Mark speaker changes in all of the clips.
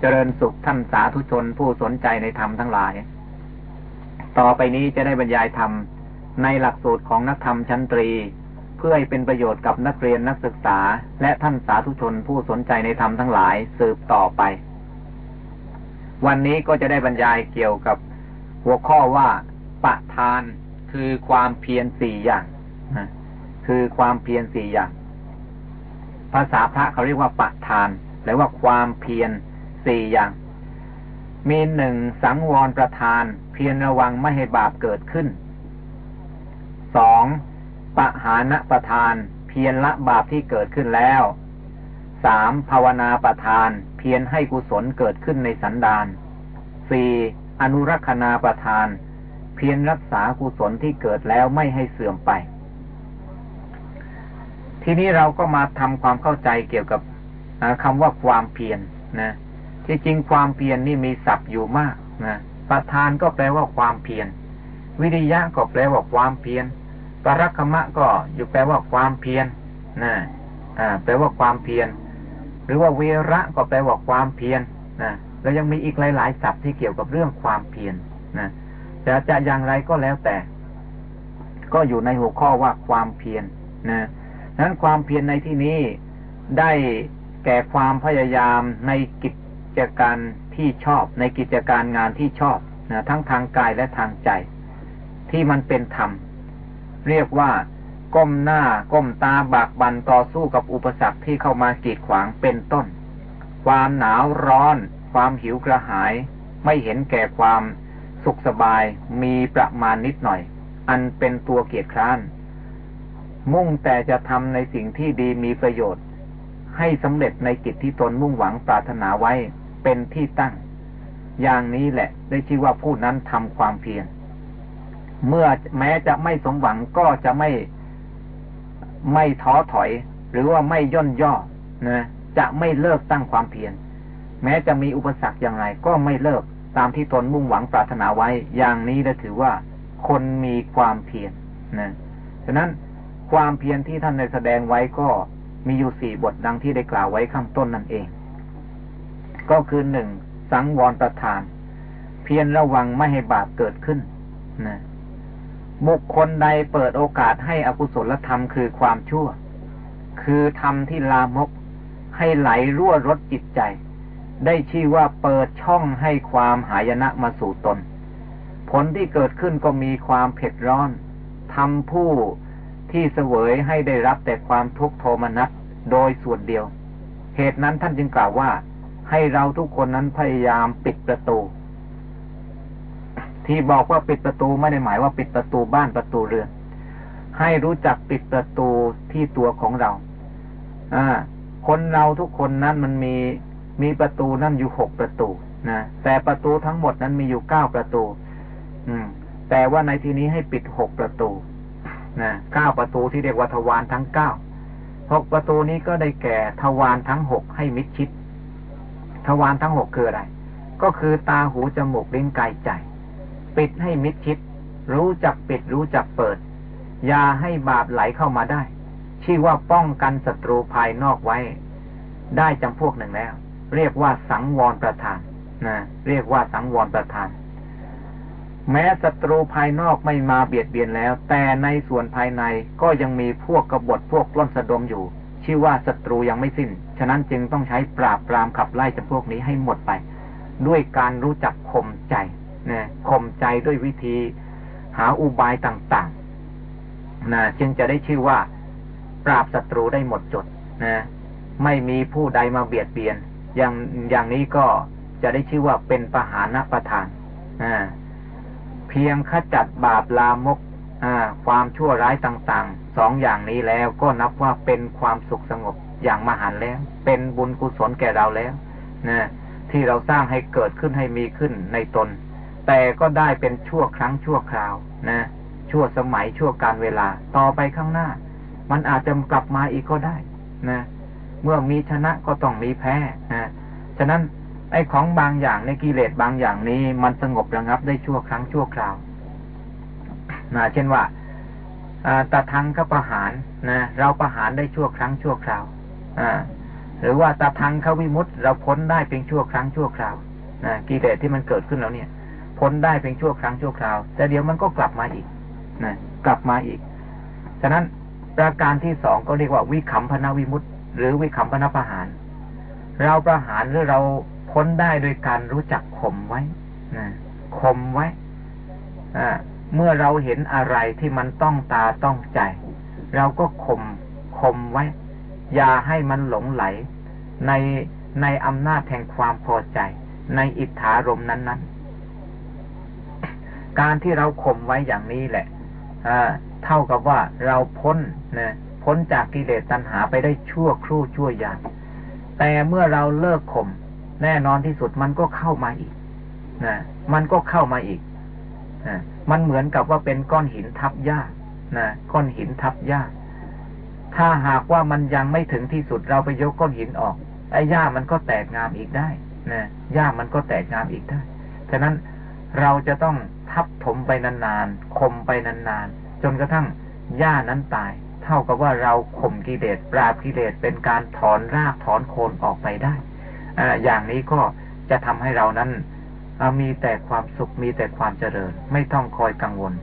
Speaker 1: เจริญสุขท่านสาธุชนผู้สนใจในธรรมทั้งหลาย ต่อไปนี้จะได้บรรยายธรรมในหลักสูตรของนักธรรมชั้นตรี เพื่อให้เป็นประโยชน์กับนักเรียนนักศึกษา และท่านสาธุชนผู้สนใจในธรรมทั้งหลายสืบต่อไป วันนี้ก็จะได้บรรยายเกี่ยวกับหัวข้อว่าปะทานคือความเพียรสี่อย่างคือความเพียรสี่อย่าง ภาษาพระเขาเรียกว่าปะทาน หรือว่าความเพียร สี่อย่าง มีหนึ่งสังวรประทาน เพียรระวังไม่ให้บาปเกิดขึ้นสองปะหานะประทาน เพียรละบาปที่เกิดขึ้นแล้วสามภาวนาประทาน เพียรให้กุศลเกิดขึ้นในสันดานสี่อนุรักษณาประทาน เพียรรักษากุศลที่เกิดแล้วไม่ให้เสื่อมไป ทีนี้เราก็มาทำความเข้าใจเกี่ยวกับคำว่าความเพียรนะ ที่จริงความเพียรนนี่มีศัพท์อยู่มากนะประธานก็แปลว่าความเพียร วิริยะก็แปลว่าความเพียรปรักมะก็อยู่แปลว่าความเพียรนะอ่า แปลว่าความเพียร หรือว่าเวระก็แปลว่าความเพียรนะแล้วยังมีอีกหลายๆศัพท์ที่เกี่ยวกับเรื่องความเพียรนะแต่จะอย่างไรก็แล้วแต่ ก็อยู่ในหัวข้อว่าความเพียรนะนั้นความเพียรในที่นี้ได้แก่ความพยายามในกิจ การที่ชอบ ในกิจการงานที่ชอบนะทั้งทางกายและทางใจ ที่มันเป็นธรรม เรียกว่า ก้มหน้าก้มตาบากบันต่อสู้กับอุปสรรคที่เข้ามากีดขวางเป็นต้น ความหนาวร้อน ความหิวกระหาย ไม่เห็นแก่ความสุขสบายมีประมาณนิดหน่อย อันเป็นตัวเกียรติคร้าน มุ่งแต่จะทำในสิ่งที่ดีมีประโยชน์ ให้สำเร็จในกิจที่ตนมุ่งหวังปรารถนาไว้ เป็นที่ตั้ง อย่างนี้แหละ ได้ชื่อว่าผู้นั้นทำความเพียรเมื่อแม้จะไม่สมหวังก็จะไม่ไม่ท้อถอย หรือว่าไม่ย่นย่อนะจะไม่เลิกตั้งความเพียรแม้จะมีอุปสรรคอย่างไร ก็ไม่เลิกตามที่ตนมุ่งหวังปรารถนาไว้ อย่างนี้ได้ถือว่าคนมีความเพียรนะฉะนั้นความเพียรที่ท่านได้แสดงไว้ก็มีอยู่สี่บทดังที่ได้กล่าวไว้ข้างต้นนั่นเอง ก็คือหนึ่งสังวรประทาน เพียรระวังไม่ให้บาปเกิดขึ้นนะบุคคลใดเปิดโอกาสให้อกุศลธรรมคือความชั่ว คือธรรมที่ลามก ให้ไหลรั่วรถจิตใจ ได้ชื่อว่าเปิดช่องให้ความหายนะมาสู่ตน ผลที่เกิดขึ้นก็มีความเผ็ดร้อนทำผู้ที่เสวยให้ได้รับแต่ความทุกข์โทมนัสโดยส่วนเดียว เหตุนั้นท่านจึงกล่าวว่า ให้เราทุกคนนั้นพยายามปิดประตู ที่บอกว่าปิดประตูไม่ได้หมายว่าปิดประตูบ้านประตูเรือน ให้รู้จักปิดประตูที่ตัวของเรา อ่า คนเราทุกคนนั้นมันมีมีประตูนั่นอยู่หกประตูนะแต่ประตูทั้งหมดนั้นมีอยู่เก้าประตู อืม แต่ว่าในที่นี้ให้ปิดหกประตูนะเก้าประตูที่เรียกว่าทวารทั้งเก้าหกประตูนี้ก็ได้แก่ทวารทั้งหกให้มิดชิด ทวารทั้งหกคืออะไร ก็คือตาหูจมูกลิ้นกายใจ ปิดให้มิดชิด รู้จักปิดรู้จักเปิด อย่าให้บาปไหลเข้ามาได้ ชื่อว่าป้องกันศัตรูภายนอกไว้ ได้จำพวกหนึ่งแล้ว เรียกว่าสังวรประทานนะเรียกว่าสังวรประทาน แม้ศัตรูภายนอกไม่มาเบียดเบียนแล้ว แต่ในส่วนภายในก็ยังมีพวกกบฏพวกปล้นสะดมอยู่ ชื่อว่าศัตรูยังไม่สิ้น ฉะนั้นจึงต้องใช้ปราบปรามขับไล่จำพวกนี้ให้หมดไป ด้วยการรู้จักข่มใจนะข่มใจด้วยวิธีหาอุบายต่างๆนะจึงจะได้ชื่อว่าปราบศัตรูได้หมดจดนะไม่มีผู้ใดมาเบียดเบียน อย่างอย่างนี้ก็จะได้ชื่อว่าเป็นปหานะประทานอ่าเพียงขจัดบาปลามกความชั่วร้ายต่างๆสองอย่างนี้แล้วก็นับว่าเป็นความสุขสงบ อย่างมหันแล้ว เป็นบุญกุศลแก่เราแล้วนะที่เราสร้างให้เกิดขึ้นให้มีขึ้นในตน แต่ก็ได้เป็นชั่วครั้งชั่วคราวนะชั่วสมัยชั่วการเวลาต่อไปข้างหน้า มันอาจจะกลับมาอีกก็ได้นะเมื่อมีชนะก็ต้องมีแพ้นะฉะนั้นไอ้ของบางอย่างในกิเลสบางอย่างนี้ มันสงบระงับได้ชั่วครั้งชั่วคราวนะเช่นว่าตาทังก็ประหารนะเราประหารได้ชั่วครั้งชั่วคราว หรือว่าตาทังเขาวิมุตเราพ้นได้เพียงชั่วครั้งชั่วคราวนะกิเลสที่มันเกิดขึ้นแล้วเนี่ย พ้นได้เพียงชั่วครั้งชั่วคราว แต่เดี๋ยวมันก็กลับมาอีกนะกลับมาอีก ฉะนั้นประการที่สองก็เรียกว่าวิคัมพนาวิมุตหรือวิคัมพนาประหาร เราประหารหรือเราพ้นได้โดยการรู้จักข่มไว้นะข่มไว้เมื่อเราเห็นอะไรที่มันต้องตาต้องใจ เราก็ข่มข่มไว้ อย่าให้มันหลงไหล ในในอำนาจแห่งความพอใจ ในอิทธารมนั้นๆการที่เราข่มไว้อย่างนี้แหละเท่ากับว่าเราพ้นนะพ้นจากกิเลสตัณหาไปได้ชั่วครู่ชั่วยามแต่เมื่อเราเลิกข่มแน่นอนที่สุดมันก็เข้ามาอีกนะมันก็เข้ามาอีกนะมันเหมือนกับว่าเป็นก้อนหินทับหญ้านะก้อนหินทับหญ้า ถ้าหากว่ามันยังไม่ถึงที่สุดเราไปยกก้อนหินออก ไอ้หญ้ามันก็แตกงามอีกได้นะหญ้ามันก็แตกงามอีกได้ ฉะนั้นเราจะต้องทับถมไปนานๆคมไปนานๆจนกระทั่งหญ้านั้นตาย เท่ากับว่าเราข่มกิเลสปราบกิเลสเป็นการถอนรากถอนโคนออกไปได้อย่างนี้ก็จะทำให้เรานั้นมีแต่ความสุขมีแต่ความเจริญ ไม่ต้องคอยกังวล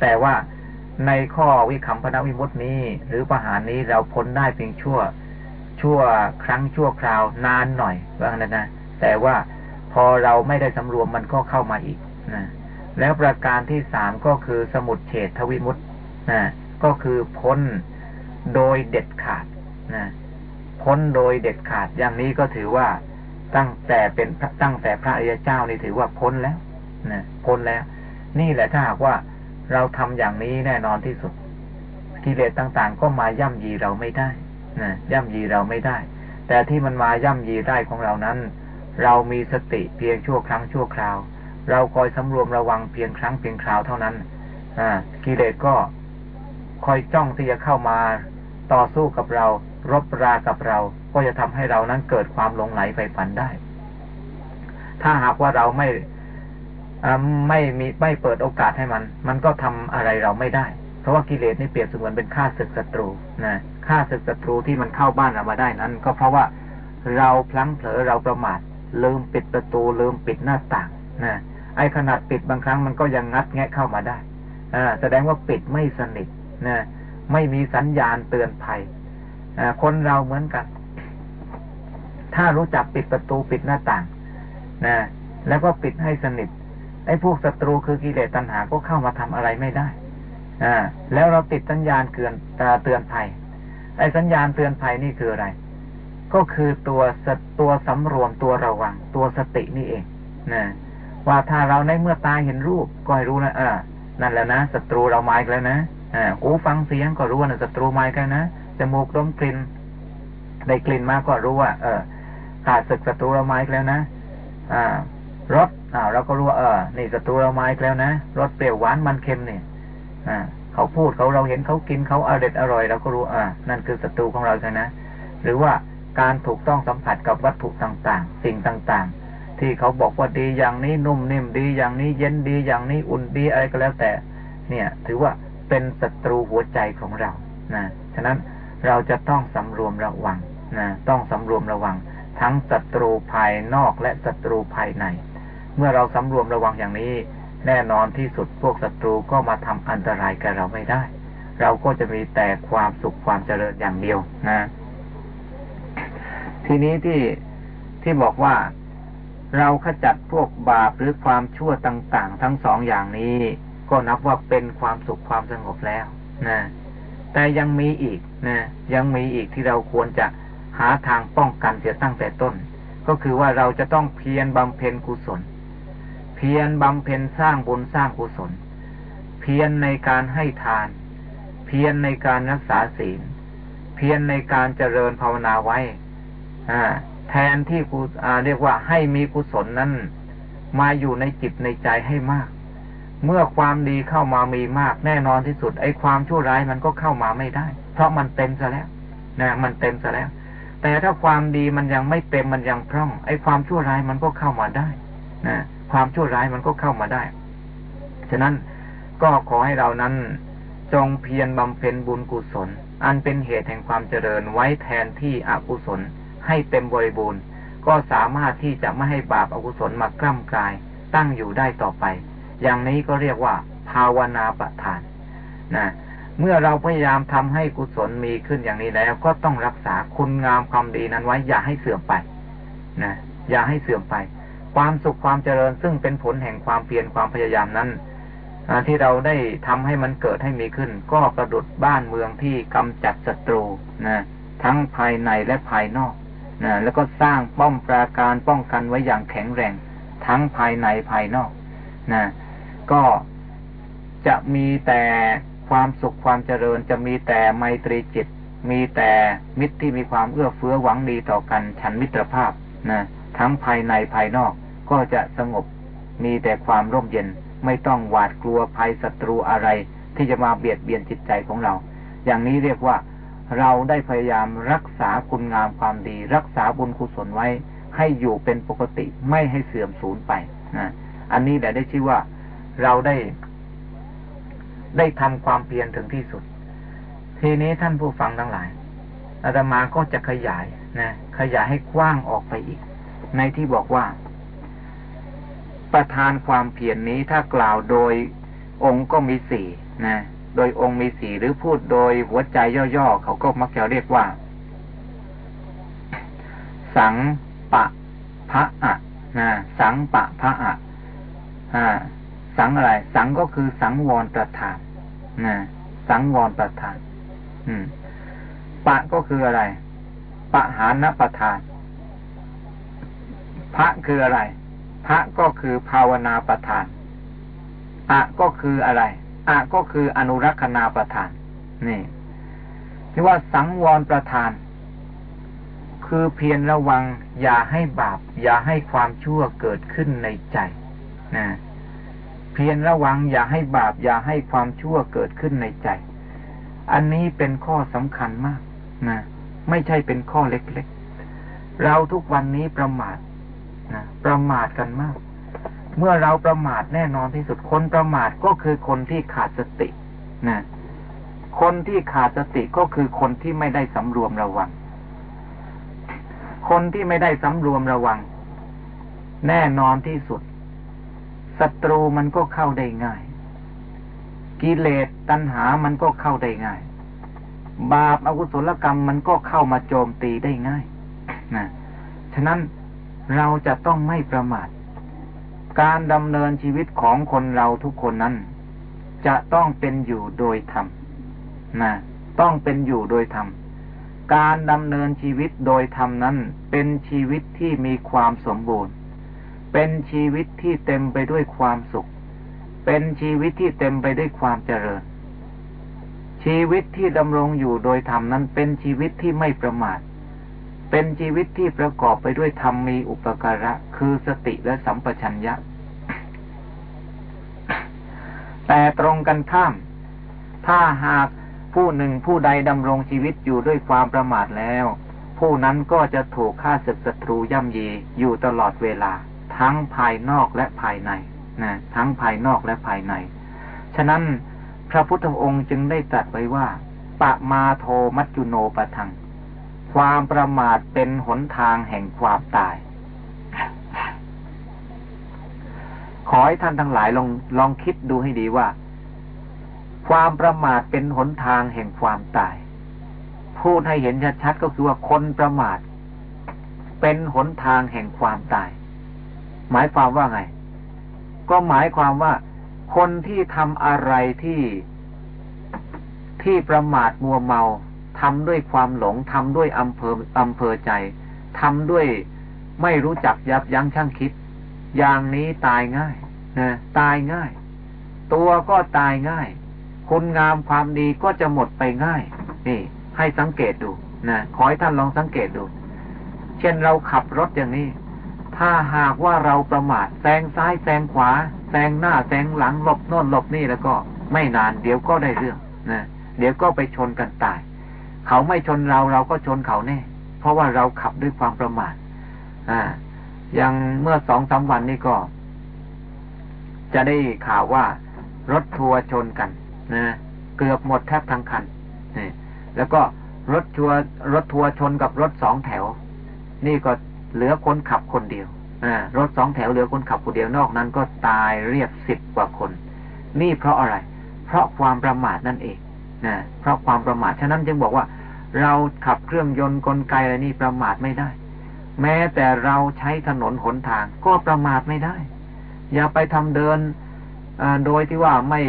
Speaker 1: แต่ว่า ในข้อวิคัมพนวิมุตินี้ หรือประหารนี้เราพ้นได้เพียงชั่ว ชั่วครั้งชั่วคราวนานหน่อยว่างั้นนะแต่ว่าพอเราไม่ได้สำรวมมันก็เข้ามาอีกนะแล้วประการที่สามก็คือสมุดเฉดทวิมุตนะก็คือพ้นโดยเด็ดขาดนะพ้นโดยเด็ดขาดอย่างนี้ก็ถือว่าตั้งแต่เป็นตั้งแต่พระอริยเจ้านี่ถือว่าพ้นแล้วนะพ้นแล้ว นี่แหละถ้าหากว่า เราทำอย่างนี้แน่นอนที่สุดกิเลสต่างๆ ก็มาย่ำยีเราไม่ได้นะย่ำยีเราไม่ได้ แต่ที่มันมาย่ำยีได้ของเรานั้น เรามีสติเพียงชั่วครั้งชั่วคราว เราคอยสำรวมระวังเพียงครั้งเพียงคราวเท่านั้นอกิเลสก็คอยจ้องที่จะเข้ามาต่อสู้กับเรา รบรากับเรา ก็จะทำให้เรานั้นเกิดความหลงไหลไปฝันได้ ถ้าหากว่าเราไม่ ไม่มีไม่เปิดโอกาสให้มัน มันก็ทำอะไรเราไม่ได้ เพราะว่ากิเลสนี่เปรียบเสมือนเป็นข้าศึกศัตรูนะข้าศึกศัตรูที่มันเข้าบ้านเรามาได้นั้น ก็เพราะว่าเราพลั้งเผลอเราประมาทลืมปิดประตูลืมปิดหน้าต่างนะไอ้ขนาดปิดบางครั้งมันก็ยังงัดแงะเข้ามาได้อ่าแสดงว่าปิดไม่สนิทนะไม่มีสัญญาณเตือนภัยคนเราเหมือนกัน ถ้ารู้จักปิดประตูปิดหน้าต่างนะแล้วก็ปิดให้สนิท ไอ้พวกศัตรูคือกิเลสตัณหาก็เข้ามาทำอะไรไม่ได้อ่าแล้วเราติดสัญญาณเตือนเตือนภัย ไอ้สัญญาณเตือนภัยนี่คืออะไร ก็คือตัวตัวสำรวมตัวระวัง ตัวสตินี่เองนะว่าถ้าเราในเมื่อตาเห็นรูปก็ให้รู้นะเออนั่นแหละนะศัตรูเรามาอีกแล้วนะอ่าหูฟังเสียงก็รู้ว่าศัตรูมาอีกแล้วนะจมูกดมกลิ่นได้กลิ่นมาก็รู้ว่า เออขาดศึกศัตรูเราไม้แล้วนะ อ่า รสอ่าเราก็รู้ว่าเออ นี่ศัตรูเราไม้แล้วนะรสเปรี้ยวหวานมันเค็มเนี่ยอ่าเขาพูดเขาเราเห็นเขากินเขาอร่อยอร่อยเราก็รู้อ่านั่นคือศัตรูของเราใช่นะ หรือว่าการถูกต้องสัมผัสกับวัตถุต่างๆ สิ่งต่างๆ ที่เขาบอกว่าดีอย่างนี้นุ่มนิ่มดีอย่างนี้เย็นดีอย่างนี้อุ่นดีอะไรก็แล้วแต่ เนี่ย ถือว่าเป็นศัตรูหัวใจของเรานะฉะนั้นเราจะต้องสำรวมระวังนะต้องสำรวมระวัง ทั้งศัตรูภายนอกและศัตรูภายใน เมื่อเราสำรวมระวังอย่างนี้ แน่นอนที่สุดพวกศัตรูก็มาทำอันตรายกับเราไม่ได้ เราก็จะมีแต่ความสุขความเจริญอย่างเดียวนะ ทีนี้ที่ที่บอกว่าเราขจัดพวกบาปหรือความชั่วต่างๆ ทั้งสองอย่างนี้ ก็นับว่าเป็นความสุขความสงบแล้วนะแต่ยังมีอีกนะยังมีอีกที่เราควรจะหาทางป้องกันเสียตั้งแต่ต้น ก็คือว่าเราจะต้องเพียรบำเพ็ญกุศล เพียรบำเพ็ญสร้างบุญสร้างกุศล เพียรในการให้ทาน เพียรในการรักษาศีล เพียรในการเจริญภาวนาไว้แทนที่กูเรียกว่าให้มีกุศลนั้นมาอยู่ในจิตในใจให้มาก เมื่อความดีเข้ามามีมาก แน่นอนที่สุด ไอ้ความชั่วร้ายมันก็เข้ามาไม่ได้ เพราะมันเต็มซะแล้วนะมันเต็มซะแล้ว แต่ถ้าความดีมันยังไม่เต็มมันยังพร่อง ไอ้ความชั่วร้ายมันก็เข้ามาได้ นะ ความชั่วร้ายมันก็เข้ามาได้ ฉะนั้นก็ขอให้เรานั้นจงเพียรบำเพ็ญบุญกุศล อันเป็นเหตุแห่งความเจริญไว้แทนที่อกุศลให้เต็มบริบูรณ์ ก็สามารถที่จะไม่ให้บาปอากุศลมากล้ำกลายตั้งอยู่ได้ต่อไป อย่างนี้ก็เรียกว่า ภาวนาประทานนะเมื่อเราพยายามทำให้กุศลมีขึ้นอย่างนี้แล้ว ก็ต้องรักษาคุณงามความดีนั้นไว้ อย่าให้เสื่อมไปนะอย่าให้เสื่อมไป ความสุขความเจริญซึ่งเป็นผลแห่งความเพียรความพยายามนั้นที่เราได้ทำให้มันเกิดให้มีขึ้น ก็ประดุดบ้านเมืองที่กำจัดศัตรูนะทั้งภายในและภายนอกนะแล้วก็สร้างป้อมปราการป้องกันไว้อย่างแข็งแรง ทั้งภายในภายนอกนะก็จะมีแต่ความสุขความเจริญจะมีแต่ไมตรีจิต มีแต่มิตรที่มีความเอื้อเฟื้อหวังดีต่อกัน ฉันมิตรภาพนะทั้งภายในภายนอก ก็จะสงบ มีแต่ความร่มเย็นไม่ต้องหวาดกลัวภัยศัตรูอะไร ที่จะมาเบียดเบียนจิตใจของเรา อย่างนี้เรียกว่า เราได้พยายามรักษาคุณงามความดี รักษาบุญกุศลไว้ ให้อยู่เป็นปกติไม่ให้เสื่อมสูญไปนะอันนี้แต่ได้ชื่อว่าเราได้ ได้ทำความเพียรถึงที่สุด ทีนี้ท่านผู้ฟังทั้งหลายอาตมาก็จะขยายนะขยายให้กว้างออกไปอีก ในที่บอกว่า ประธานความเพียรนนี้ถ้ากล่าวโดยองค์ก็มีสี่นะ โดยองค์มีสี่หรือพูดโดยหัวใจย่อๆเขาก็มักจะเรียกว่า สังปะพระอะนะสังปะพระอะอ่า สังอะไร สังก็คือสังวรประธานนะสังวรประธาน อืม ปะก็คืออะไร ปะหานประธาน พระคืออะไร พระก็คือภาวนาประธาน อะก็คืออะไร อะก็คืออนุรักษณาประธาน นี่ที่ว่าสังวรประธาน คือเพียรระวัง อย่าให้บาป อย่าให้ความชั่วเกิดขึ้นในใจนะเพียรระวัง อย่าให้บาป อย่าให้ความชั่วเกิดขึ้นในใจ อันนี้เป็นข้อสำคัญมากนะไม่ใช่เป็นข้อเล็กๆ เราทุกวันนี้ประมาท นะประมาทกันมาก เมื่อเราประมาทแน่นอนที่สุดคนประมาทก็คือคนที่ขาดสตินะคนที่ขาดสติก็คือคนที่ไม่ได้สำรวมระวัง คนที่ไม่ได้สำรวมระวัง แน่นอนที่สุดศัตรูมันก็เข้าได้ง่าย กิเลสตัณหามันก็เข้าได้ง่าย บาปอกุศลกรรมมันก็เข้ามาโจมตีได้ง่ายนะฉะนั้น เราจะต้องไม่ประมาท การดำเนินชีวิตของคนเราทุกคนนั้น จะต้องเป็นอยู่โดยธรรมนะต้องเป็นอยู่โดยธรรม การดำเนินชีวิตโดยธรรมนั้น เป็นชีวิตที่มีความสมบูรณ์ เป็นชีวิตที่เต็มไปด้วยความสุข เป็นชีวิตที่เต็มไปด้วยความเจริญ ชีวิตที่ดำรงอยู่โดยธรรมนั้นเป็นชีวิตที่ไม่ประมาท เป็นชีวิตที่ประกอบไปด้วยธรรมมีอุปการะ คือสติและสัมปชัญญะ แต่ตรงกันข้าม ถ้าหากผู้หนึ่งผู้ใดดำรงชีวิตอยู่ด้วยความประมาทแล้ว ผู้นั้นก็จะถูกฆ่าศึกศัตรูย่ำยีอยู่ตลอดเวลา ทั้งภายนอกและภายในนะทั้งภายนอกและภายใน ฉะนั้นพระพุทธองค์จึงได้ตรัสไว้ว่าปะมาโทมัจจุโนปะทัง ความประมาทเป็นหนทางแห่งความตาย ขอให้ท่านทั้งหลายลองลองคิดดูให้ดีว่า ความประมาทเป็นหนทางแห่งความตาย พูดให้เห็นชัดๆก็คือว่าคนประมาท เป็นหนทางแห่งความตาย หมายความว่าไง ก็หมายความว่า คนที่ทำอะไรที่ที่ประมาทมัวเมา ทำด้วยความหลงทำด้วยอำเภออำเภอใจทำด้วยไม่รู้จักยับยั้งชั่งคิด อย่างนี้ตายง่ายนะตายง่าย ตัวก็ตายง่าย คุณงามความดีก็จะหมดไปง่าย นี่ ให้สังเกตดูนะขอให้ท่านลองสังเกตดู เช่นเราขับรถอย่างนี้ ถ้าหากว่าเราประมาทแซงซ้ายแซงขวาแซงหน้าแซงหลังหลบโน่นหลบนี่แล้วก็ ไม่นานเดี๋ยวก็ได้เรื่องนะเดี๋ยวก็ไปชนกันตาย เขาไม่ชนเราเราก็ชนเขาแน่ เพราะว่าเราขับด้วยความประมาทอ่า อย่างเมื่อสองสาวันนี้ก็ จะได้ข่าวว่ารถทัวร์ชนกันนะเกือบหมดแทบทั้งคันนี่แล้วก็รถทัวร์รถทัวร์ชนกับรถสองแถว นี่ก็เหลือคนขับคนเดียวรถสองแถวเหลือคนขับคนเดียวนอกนั้นก็ตายเรียบสิบกว่าคน นี่เพราะอะไร เพราะความประมาทนั่นเองนะเพราะความประมาทฉะนั้นจึงบอกว่า เราขับเครื่องยนต์กลไกอะไรนี่ประมาทไม่ได้ แม้แต่เราใช้ถนนหนทางก็ประมาทไม่ได้ อย่าไปทำเดินโดยที่ว่าไม่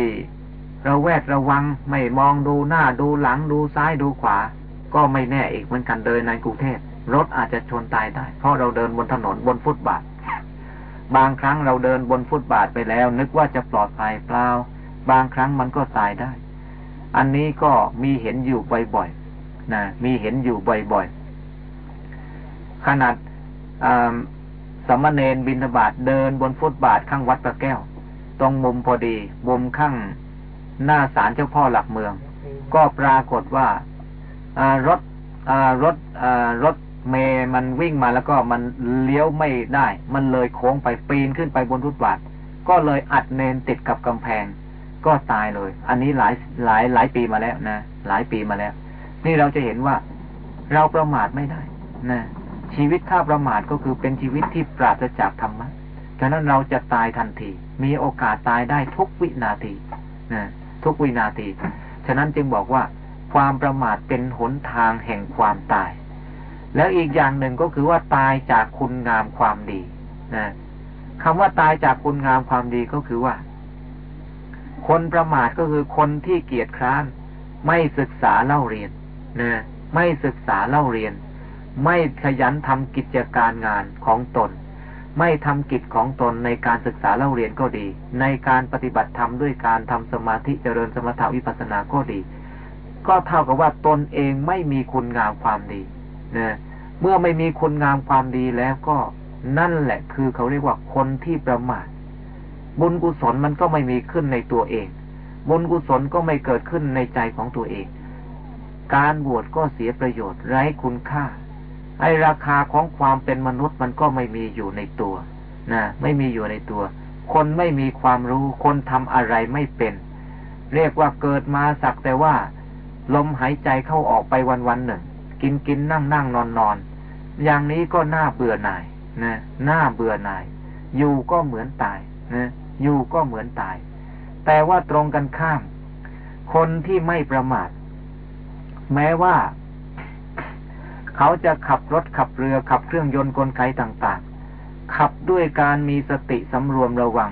Speaker 1: ระแวดระวังไม่มองดูหน้าดูหลังดูซ้ายดูขวา ก็ไม่แน่อีกเหมือนกันเดินในกรุงเทพรถอาจจะชนตายได้ เพราะเราเดินบนถนนบนฟุตบาท บางครั้งเราเดินบนฟุตบาทไปแล้ว นึกว่าจะปลอดภัยเปล่า บางครั้งมันก็ตายได้ อันนี้ก็มีเห็นอยู่บ่อย นะมีเห็นอยู่บ่อยๆ ขนาดสมณเณรบินบาตเดินบนฟุตบาทข้างวัดตะแก้ว ตรงมุมพอดีมุมข้างหน้าศาลเจ้าพ่อหลักเมือง ก็ปรากฏว่ารถรถรถเมย์มันวิ่งมาแล้วก็มันเลี้ยวไม่ได้ มันเลยโค้งไปปีนขึ้นไปบนฟุตบาท ก็เลยอัดเนนติดกับกำแพง ก็ตายเลย อันนี้หลายหลายหลายปีมาแล้วนะ หลายปีมาแล้ว นี่เราจะเห็นว่าเราประมาทไม่ได้นะชีวิตถ้าประมาทก็คือเป็นชีวิตที่ปราศจากธรรมะฉะนั้นเราจะตายทันที มีโอกาสตายได้ทุกวินาทีนะทุกวินาที ฉะนั้นจึงบอกว่า ความประมาทเป็นหนทางแห่งความตาย แล้วอีกอย่างหนึ่งก็คือว่าตายจากคุณงามความดีนะคำว่าตายจากคุณงามความดีก็คือว่า คนประมาทก็คือคนที่เกียจคร้านไม่ศึกษาเล่าเรียน นะไม่ศึกษาเล่าเรียน ไม่ขยันทำกิจการงานของตน ไม่ทำกิจของตนในการศึกษาเล่าเรียนก็ดี ในการปฏิบัติธรรมด้วยการทำสมาธิเจริญสมถาวิปัสสนาก็ดี ก็เท่ากับว่าตนเองไม่มีคุณงามความดีนะเมื่อไม่มีคุณงามความดีแล้วก็นั่นแหละคือเขาเรียกว่าคนที่ประมาทบุญกุศลมันก็ไม่มีขึ้นในตัวเอง บุญกุศลก็ไม่เกิดขึ้นในใจของตัวเอง การบวชก็เสียประโยชน์ไร้คุณค่า ไอราคาของความเป็นมนุษย์มันก็ไม่มีอยู่ในตัวนะไม่มีอยู่ในตัว คนไม่มีความรู้ คนทำอะไรไม่เป็น เรียกว่าเกิดมาสักแต่ว่า ลมหายใจเข้าออกไปวันวันหนึ่ง กินกินนั่งนั่งนอนนอนอย่างนี้ก็น่าเบื่อหน่ายนะน่าเบื่อหน่าย อยู่ก็เหมือนตายนะอยู่ก็เหมือนตาย แต่ว่าตรงกันข้าม คนที่ไม่ประมาท แม้ว่า เขาจะขับรถขับเรือขับเครื่องยนต์กลไกต่างๆ ขับด้วยการมีสติสำรวมระวัง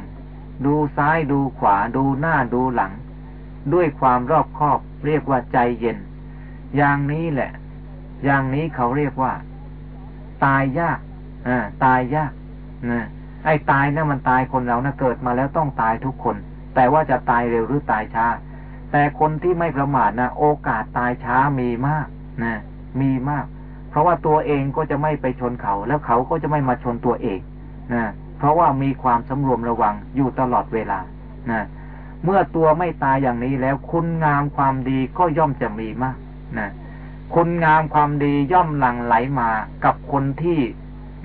Speaker 1: ดูซ้ายดูขวาดูหน้าดูหลัง ด้วยความรอบคอบเรียกว่าใจเย็น อย่างนี้แหละ อย่างนี้เขาเรียกว่า ตายยากอตายยากนะไอ้ตายนะ่ะมันตายคนเรานะเกิดมาแล้วต้องตายทุกคน แต่ว่าจะตายเร็วหรือตายช้า แต่คนที่ไม่ประมาทนะโอกาสตายช้ามีมากนะมีมาก เพราะว่าตัวเองก็จะไม่ไปชนเขา แล้วเขาก็จะไม่มาชนตัวเองนะเพราะว่ามีความสำรวมระวังอยู่ตลอดเวลานะเมื่อตัวไม่ตายอย่างนี้แล้วคุณงามความดีก็ย่อมจะมีมากนะคุณงามความดีย่อมหลั่งไหลมากับคนที่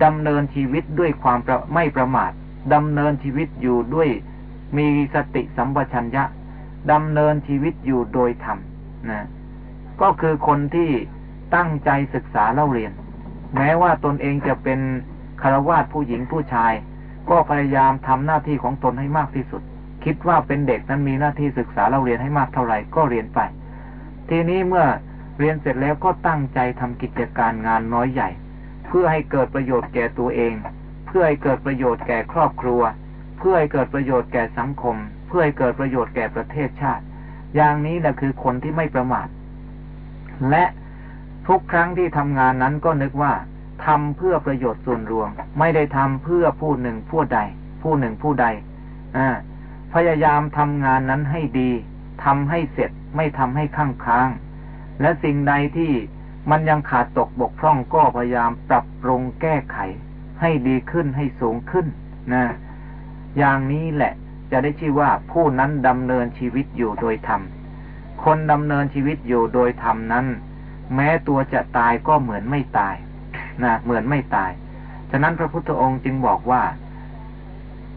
Speaker 1: ดำเนินชีวิตด้วยความไม่ประมาทดำเนินชีวิตอยู่ด้วยมีสติสัมปชัญญะ ดำเนินชีวิตอยู่โดยธรรมนะก็คือคนที่ตั้งใจศึกษาเล่าเรียน แม้ว่าตนเองจะเป็นคารวาสผู้หญิงผู้ชาย ก็พยายามทำหน้าที่ของตนให้มากที่สุด คิดว่าเป็นเด็กนั้นมีหน้าที่ศึกษาเราเรียนให้มากเท่าไหร่ก็เรียนไป ทีนี้เมื่อเรียนเสร็จแล้วก็ตั้งใจทำกิจการงานน้อยใหญ่ เพื่อให้เกิดประโยชน์แก่ตัวเอง เพื่อให้เกิดประโยชน์แก่ครอบครัว เพื่อให้เกิดประโยชน์แก่สังคม พื่อให้เกิดประโยชน์แก่ประเทศชาติ อย่างนี้แหละคือคนที่ไม่ประมาท และทุกครั้งที่ทำงานนั้นก็นึกว่าทำเพื่อประโยชน์ส่วนรวม ไม่ได้ทำเพื่อผู้หนึ่งผู้ใด ผู้หนึ่งผู้ใดอ่าพยายามทำงานนั้นให้ดีทำให้เสร็จไม่ทำให้ข้างค้าง และสิ่งใดที่มันยังขาดตกบกพร่องก็พยายามปรับปรุงแก้ไข ให้ดีขึ้นให้สูงขึ้นนะอย่างนี้แหละ จะได้ชื่อว่าผู้นั้นดำเนินชีวิตอยู่โดยธรรม คนดำเนินชีวิตอยู่โดยธรรมนั้น แม้ตัวจะตายก็เหมือนไม่ตายนะเหมือนไม่ตาย ฉะนั้นพระพุทธองค์จึงบอกว่า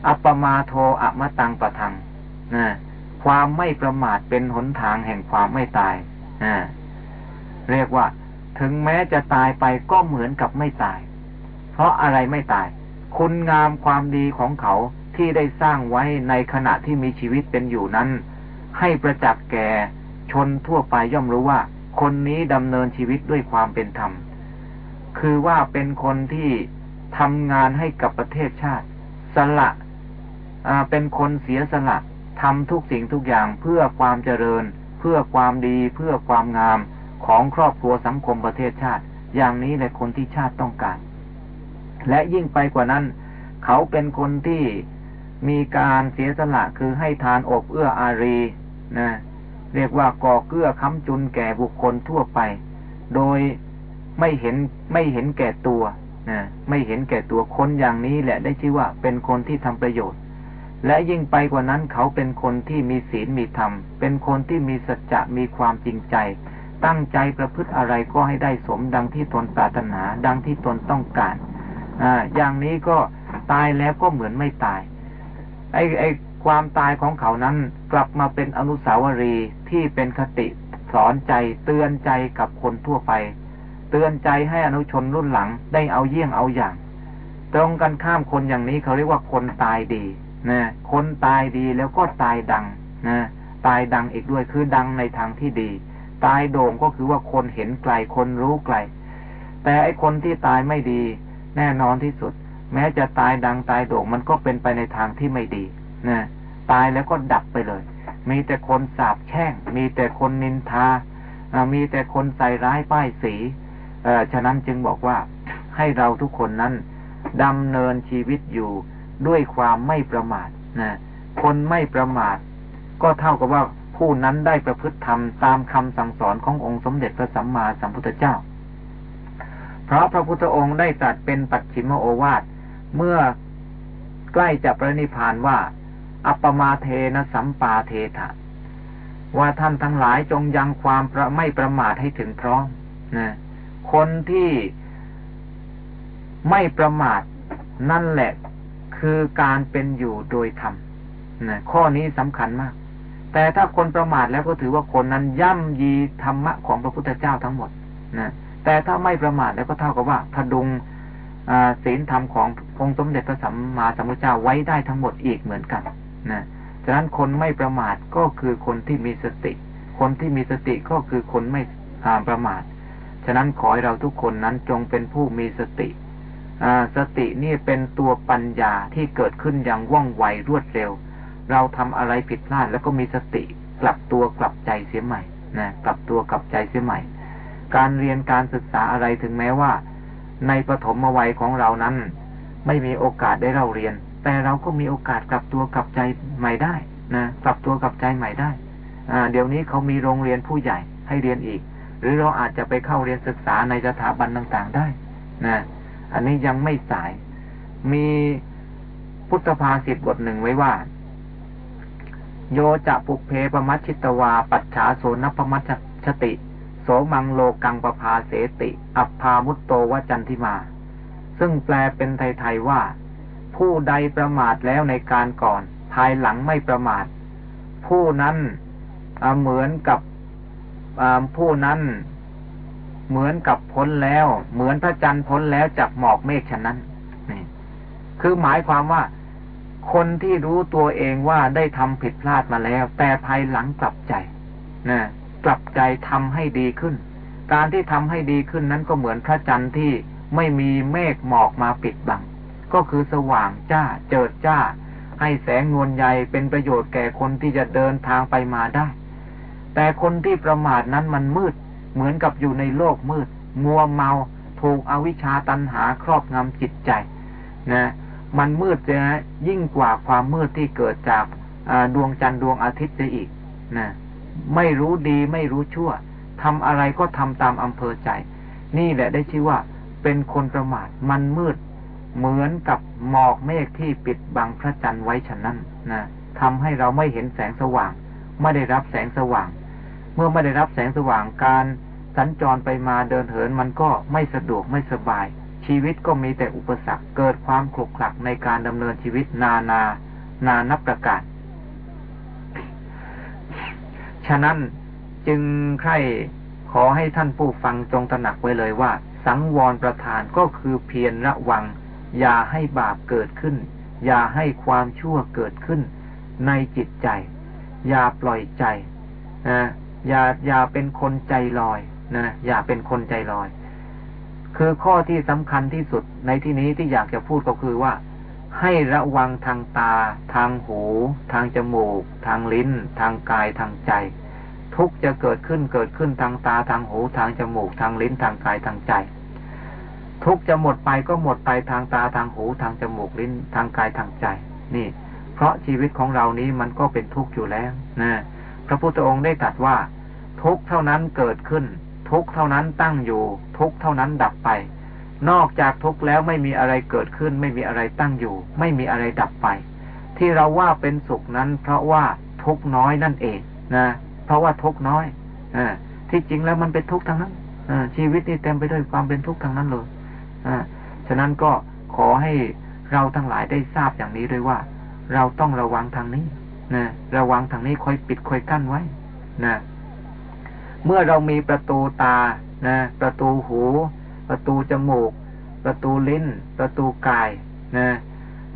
Speaker 1: อัปมาโทอะมะตังปะทังนะความไม่ประมาทเป็นหนทางแห่งความไม่ตายนะเรียกว่า ถึงแม้จะตายไปก็เหมือนกับไม่ตาย เพราะอะไรไม่ตาย คุณงามความดีของเขา ที่ได้สร้างไว้ในขณะที่มีชีวิตเป็นอยู่นั้น ให้ประจักษ์แก่ชนทั่วไปย่อมรู้ว่า คนนี้ดำเนินชีวิตด้วยความเป็นธรรม คือว่าเป็นคนที่ทำงานให้กับประเทศชาติ สละเป็นคนเสียสละทำทุกสิ่งทุกอย่างเพื่อความเจริญ เพื่อความดีเพื่อความงามของครอบครัวสังคมประเทศชาติ อย่างนี้แหละคนที่ชาติต้องการ และยิ่งไปกว่านั้น เขาเป็นคนที่ มีการเสียสละคือให้ทานอบเอื้ออารีนะเรียกว่าก่อเกื้อค้ำจุนแก่บุคคลทั่วไป โดยไม่เห็นไม่เห็นแก่ตัวนะไม่เห็นแก่ตัวคนอย่างนี้แหละได้ชื่อว่าเป็นคนที่ทำประโยชน์ และยิ่งไปกว่านั้นเขาเป็นคนที่มีศีลมีธรรม เป็นคนที่มีสัจจะมีความจริงใจ ตั้งใจประพฤติอะไรก็ให้ได้สมดังที่ตนปรารถนา ดังที่ตนต้องการ อ่า อย่างนี้ก็ตายแล้วก็เหมือนไม่ตาย ไอ้ไอ้ความตายของเขานั้นกลับมาเป็นอนุสาวรีย์ที่เป็นคติสอนใจเตือนใจกับคนทั่วไป เตือนใจให้อนุชนรุ่นหลังได้เอาเยี่ยงเอาอย่าง ตรงกันข้ามคนอย่างนี้เขาเรียกว่าคนตายดีนะคนตายดีแล้วก็ตายดังนะตายดังอีกด้วยคือดังในทางที่ดี ตายโด่งก็คือว่าคนเห็นไกลคนรู้ไกล แต่ไอคนที่ตายไม่ดี แน่นอนที่สุด แม้จะตายดังตายโด่งมันก็เป็นไปในทางที่ไม่ดีนะตายแล้วก็ดับไปเลย มีแต่คนสาบแช่ง มีแต่คนนินทา มีแต่คนใส่ร้ายป้ายสีฉะนั้นจึงบอกว่าให้เราทุกคนนั้นดำเนินชีวิตอยู่ด้วยความไม่ประมาทนะคนไม่ประมาท ก็เท่ากับว่าผู้นั้นได้ประพฤติธรรมตามคำสั่งสอนขององค์สมเด็จพระสัมมาสัมพุทธเจ้า เพราะพระพุทธองค์ได้ตรัสเป็นปัจฉิมโอวาท เมื่อใกล้จะประนิพานว่า อัปมาเทนะสัมปาเทถะว่าท่านทั้งหลายจงยังความประไม่ประมาทให้ถึงพร้อมนะคนที่ไม่ประมาทนั่นแหละคือการเป็นอยู่โดยธรรมนะข้อนี้สำคัญมาก แต่ถ้าคนประมาทแล้วก็ถือว่าคนนั้นย่ำยีธรรมะของพระพุทธเจ้าทั้งหมดนะแต่ถ้าไม่ประมาทแล้วก็เท่ากับว่าพดุง ศีลธรรมขององค์สมเด็จพระสัมมาสัมพุทธเจ้าไว้ได้ทั้งหมดอีกเหมือนกันนะฉะนั้นคนไม่ประมาทก็คือคนที่มีสติ คนที่มีสติก็คือคนไม่ประมาท ฉะนั้นขอให้เราทุกคนนั้นจงเป็นผู้มีสติสตินี่เป็นตัวปัญญาที่เกิดขึ้นอย่างว่องไวรวดเร็ว เราทำอะไรผิดพลาดแล้วก็มีสติกลับตัวกลับใจเสียใหม่นะกลับตัวกลับใจเสียใหม่ การเรียนการศึกษาอะไรถึงแม้ว่า ในปฐมวัยของเรานั้น ไม่มีโอกาสได้เราเรียน แต่เราก็มีโอกาสกลับตัวกลับใจใหม่ได้นะกลับตัวกลับใจใหม่ได้อ่าเดี๋ยวนี้เขามีโรงเรียนผู้ใหญ่ให้เรียนอีก หรือเราอาจจะไปเข้าเรียนศึกษาในสถาบันต่างๆได้นะอันนี้ยังไม่สายมีพุทธภาษิตบทหนึ่งไว้ว่า โยจะปุเพปมัชชิตวา ปัจฉาโสนปมัชชติ โสมังโลกังปภาเสติ อัปพามุตโตวจันทิมา ซึ่งแปลเป็นไทย ๆ ว่า ผู้ใดประมาทแล้วในการก่อน ภายหลังไม่ประมาท ผู้นั้นเหมือนกับผู้นั้นเหมือนกับพ้นแล้ว เหมือนพระจันทร์พ้นแล้วจากหมอกเมฆฉะนั้นนี่คือหมายความว่า คนที่รู้ตัวเองว่าได้ทำผิดพลาดมาแล้ว แต่ภายหลังกลับใจนะ กลับใจทำให้ดีขึ้น การที่ทำให้ดีขึ้นนั้นก็เหมือนพระจันทร์ที่ไม่มีเมฆหมอกมาปิดบัง ก็คือสว่างจ้าเจิดจ้า ให้แสงนวลใหญ่เป็นประโยชน์แก่คนที่จะเดินทางไปมาได้ แต่คนที่ประมาทนั้นมันมืด เหมือนกับอยู่ในโลกมืด มัวเมาถูกอวิชชาตันหาครอบงำจิตใจนะมันมืดจะยิ่งกว่าความมืดที่เกิดจากดวงจันทร์ดวงอาทิตย์จะอีกนะ ไม่รู้ดีไม่รู้ชั่วทำอะไรก็ทำตามอำเภอใจ นี่แหละได้ชื่อว่า เป็นคนประมาทมันมืด เหมือนกับหมอกเมฆที่ปิดบังพระจันทร์ไว้ฉะนั้นนะทำให้เราไม่เห็นแสงสว่าง ไม่ได้รับแสงสว่าง เมื่อไม่ได้รับแสงสว่างการสัญจรไปมาเดินเหินมันก็ไม่สะดวกไม่สบาย ชีวิตก็มีแต่อุปสรรคเกิดความขลุกขลักในการดำเนินชีวิตนานา นานับประการ ฉะนั้นจึงใครขอให้ท่านผู้ฟังจงตระหนักไว้เลยว่า สังวรประธานก็คือเพียรระวัง อย่าให้บาปเกิดขึ้น อย่าให้ความชั่วเกิดขึ้น ในจิตใจ อย่าปล่อยใจนะอย่าอย่าเป็นคนใจลอยนะอย่าเป็นคนใจลอย คือข้อที่สำคัญที่สุดในที่นี้ที่อยากจะพูดก็คือว่า ให้ระวังทางตา ทางหู ทางจมูก ทางลิ้น ทางกายทางใจ ทุกจะเกิดขึ้นเกิดขึ้นทางตาทางหู ทางจมูก ทางลิ้นทางกายทางใจ ทุกจะหมดไปก็หมดไปทางตาทางหู ทางจมูกลิ้น ทางกายทางใจ นี่ เพราะชีวิตของเรานี้มันก็เป็นทุกข์อยู่แล้วนะพระพุทธองค์ได้ตรัสว่า ทุกเท่านั้นเกิดขึ้น ทุกเท่านั้นตั้งอยู่ ทุกเท่านั้นดับไป นอกจากทุกแล้วไม่มีอะไรเกิดขึ้น ไม่มีอะไรตั้งอยู่ ไม่มีอะไรดับไป ที่เราว่าเป็นสุขนั้น เพราะว่าทุกน้อยนั่นเองนะเพราะว่าทุกน้อยอที่จริงแล้วมันเป็นทุกทั้งนั้นอชีวิตนี่เต็มไปด้วยความเป็นทุกข์ทั้งนั้นเลยอฉะนั้นก็ขอให้เราทั้งหลายได้ทราบอย่างนี้ด้วยว่า เราต้องระวังทางนี้นะระวังทางนี้คอยปิดคอยกั้นไว้นะเมื่อเรามีประตูตานะประตูหู ประตูจมูก ประตูลิ้น ประตูกายนะ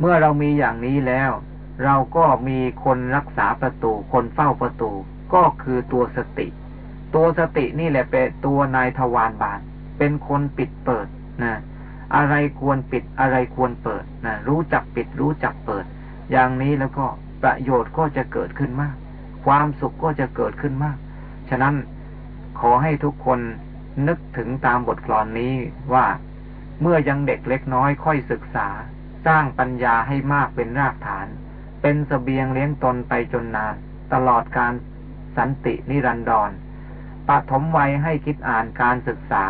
Speaker 1: เมื่อเรามีอย่างนี้แล้ว เราก็มีคนรักษาประตู คนเฝ้าประตู ก็คือตัวสติ ตัวสตินี่แหละเป็นตัวนายทวารบานเป็นคนปิดเปิดนะอะไรควรปิดอะไรควรเปิดนะรู้จักปิดรู้จักเปิด อย่างนี้แล้วก็ประโยชน์ก็จะเกิดขึ้นมาก ความสุขก็จะเกิดขึ้นมาก ฉะนั้นขอให้ทุกคน นึกถึงตามบทกลอนนี้ว่าเมื่อยังเด็กเล็กน้อยค่อยศึกษา สร้างปัญญาให้มากเป็นรากฐาน เป็นสเสบียงเลี้ยงตนไปจนนาน ตลอดการสันตินิรันดรปฐมวัยให้คิดอ่านการศึกษา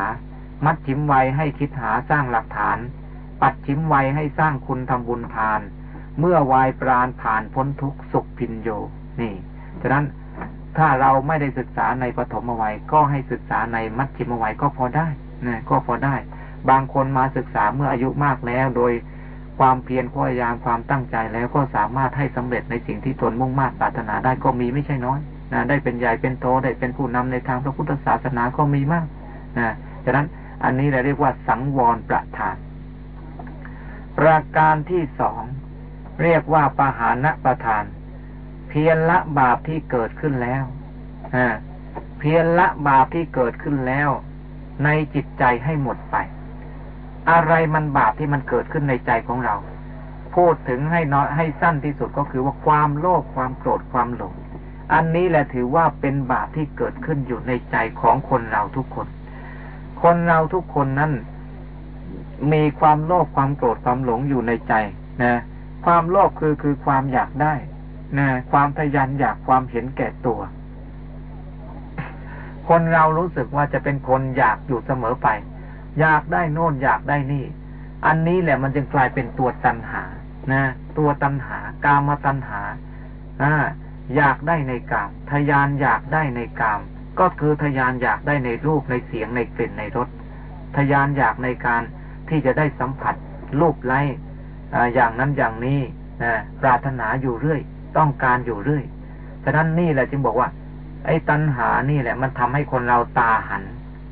Speaker 1: มัดชิมวัยให้คิดหาสร้างหลักฐาน ปัดชิมวัยให้สร้างคุณทำบุญทาน เมื่อวัยปราณผ่านพ้นทุกสุขพินโยนี่ ฉะนั้น ถ้าเราไม่ได้ศึกษาในปฐมวัย ก็ให้ศึกษาในมัธยมวัยก็พอได้นะก็พอได้ บางคนมาศึกษาเมื่ออายุมากแล้ว โดยความเพียรพยายามความตั้งใจแล้วก็สามารถให้สำเร็จในสิ่งที่ตนมุ่งมา่ปรารถนาได้ก็มีไม่ใช่น้อยนะได้เป็นใหญ่เป็นโตได้เป็นผู้นำในทางพระพุทธศาสนาก็มีมากนะฉะนั้นอันนี้เราเรียกว่าสังวรประทาน ประการที่สองเรียกว่าปหานะประทาน เพียรละบาปที่เกิดขึ้นแล้วเพียรละบาปที่เกิดขึ้นแล้ว ในจิตใจให้หมดไป อะไรมันบาปที่มันเกิดขึ้นในใจของเรา พูดถึงให้น้อยให้สั้นที่สุดก็คือว่าความโลภความโกรธความหลง อันนี้แหละถือว่าเป็นบาปที่เกิดขึ้นอยู่ในใจของคนเราทุกคน คนเราทุกคนนั้นมีความโลภความโกรธความหลงอยู่ในใจนะ ความโลภคือคือความอยากได้ นะความทยันอยากความเห็นแก่ตัว คนเรารู้สึกว่าจะเป็นคนอยากอยู่เสมอไป อยากได้โน่นอยากได้นี่ อันนี้แหละมันจึงกลายเป็นตัวตัณหา นะ ตัวตัณหากามตัณหาอ่าอยากได้ในกาม ทยานอยากได้ในกาม ก็คือทยานอยากได้ในรูปในเสียงในกลิ่นในรสทยานอยากในการที่จะได้สัมผัสรูปไล่อย่างนั้นอย่างนี้ปรารถนาอยู่เรื่อย ต้องการอยู่เรื่อย ฉะนั้นนี่แหละจึงบอกว่า ไอ้ตัณหานี่แหละ มันทำให้คนเราตาหัน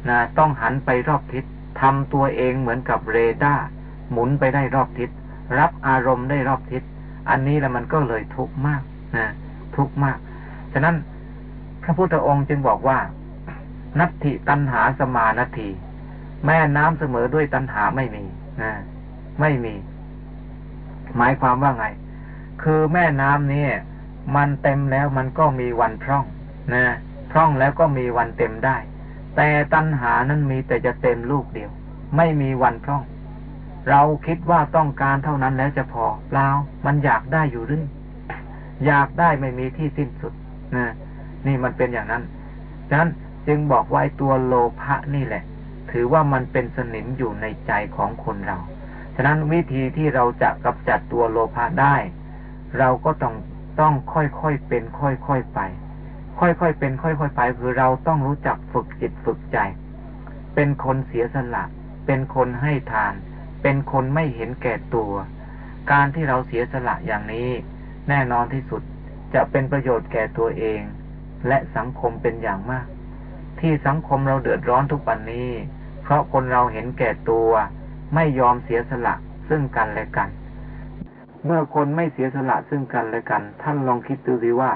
Speaker 1: นะต้องหันไปรอบทิศทำตัวเองเหมือนกับเรดาร์หมุนไปได้รอบทิศรับอารมณ์ได้รอบทิศอันนี้แหละมันก็เลยทุกข์มากนะทุกข์มาก ฉะนั้นพระพุทธองค์จึงบอกว่า นัตถิตัณหาสมานาทีแม่น้ำเสมอด้วยตัณหาไม่มีนะไม่มี หมายความว่าไง คือแม่น้ำนี่มันเต็มแล้วมันก็มีวันพร่องนะพร่องแล้วก็มีวันเต็มได้ แต่ตัณหานั้นมีแต่จะเต็มลูกเดียว ไม่มีวันพร่อง เราคิดว่าต้องการเท่านั้นแล้วจะพอเปล่ามันอยากได้อยู่เรื่อยอยากได้ไม่มีที่สิ้นสุดนะนี่มันเป็นอย่างนั้นฉะนั้นจึงบอกว่าตัวโลภะนี่แหละ ถือว่ามันเป็นสนิมอยู่ในใจของคนเรา ฉะนั้นวิธีที่เราจะกำจัดตัวโลภะได้ เราก็ต้องต้องค่อยๆเป็น ค่อยๆไป ค่อยๆเป็น ค่อยๆไป คือเราต้องรู้จักฝึกจิตฝึกใจ เป็นคนเสียสละ เป็นคนให้ทาน เป็นคนไม่เห็นแก่ตัว การที่เราเสียสละอย่างนี้ แน่นอนที่สุดจะเป็นประโยชน์แก่ตัวเอง และสังคมเป็นอย่างมาก ที่สังคมเราเดือดร้อนทุกวันนี้ เพราะคนเราเห็นแก่ตัว ไม่ยอมเสียสละซึ่งกันและกัน เมื่อคนไม่เสียสละซึ่งกันและกัน ท่านลองคิดดูสิว่า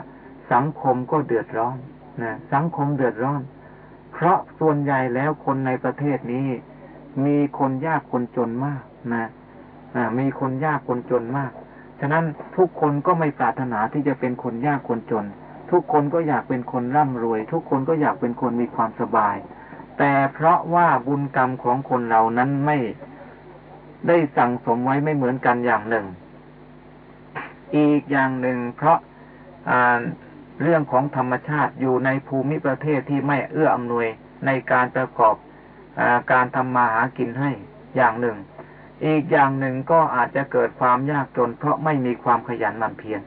Speaker 1: สังคมก็เดือดร้อนนะสังคมเดือดร้อน เพราะส่วนใหญ่แล้วคนในประเทศนี้ มีคนยากคนจนมากนะมีคนยากคนจนมาก ฉะนั้นทุกคนก็ไม่ปรารถนาที่จะเป็นคนยากคนจน ทุกคนก็อยากเป็นคนร่ำรวย ทุกคนก็อยากเป็นคนมีความสบาย แต่เพราะว่าบุญกรรมของคนเรานั้นไม่ได้สั่งสมไว้ไม่เหมือนกันอย่างหนึ่ง อีกอย่างหนึ่งเพราะเรื่องของธรรมชาติอยู่ในภูมิประเทศที่ไม่เอื้ออำนวยในการประกอบอการทำมาหากินให้อย่างหนึ่ง อีกอย่างหนึ่งก็อาจจะเกิดความยากจน เพราะไม่มีความขยันหมั่นเพียร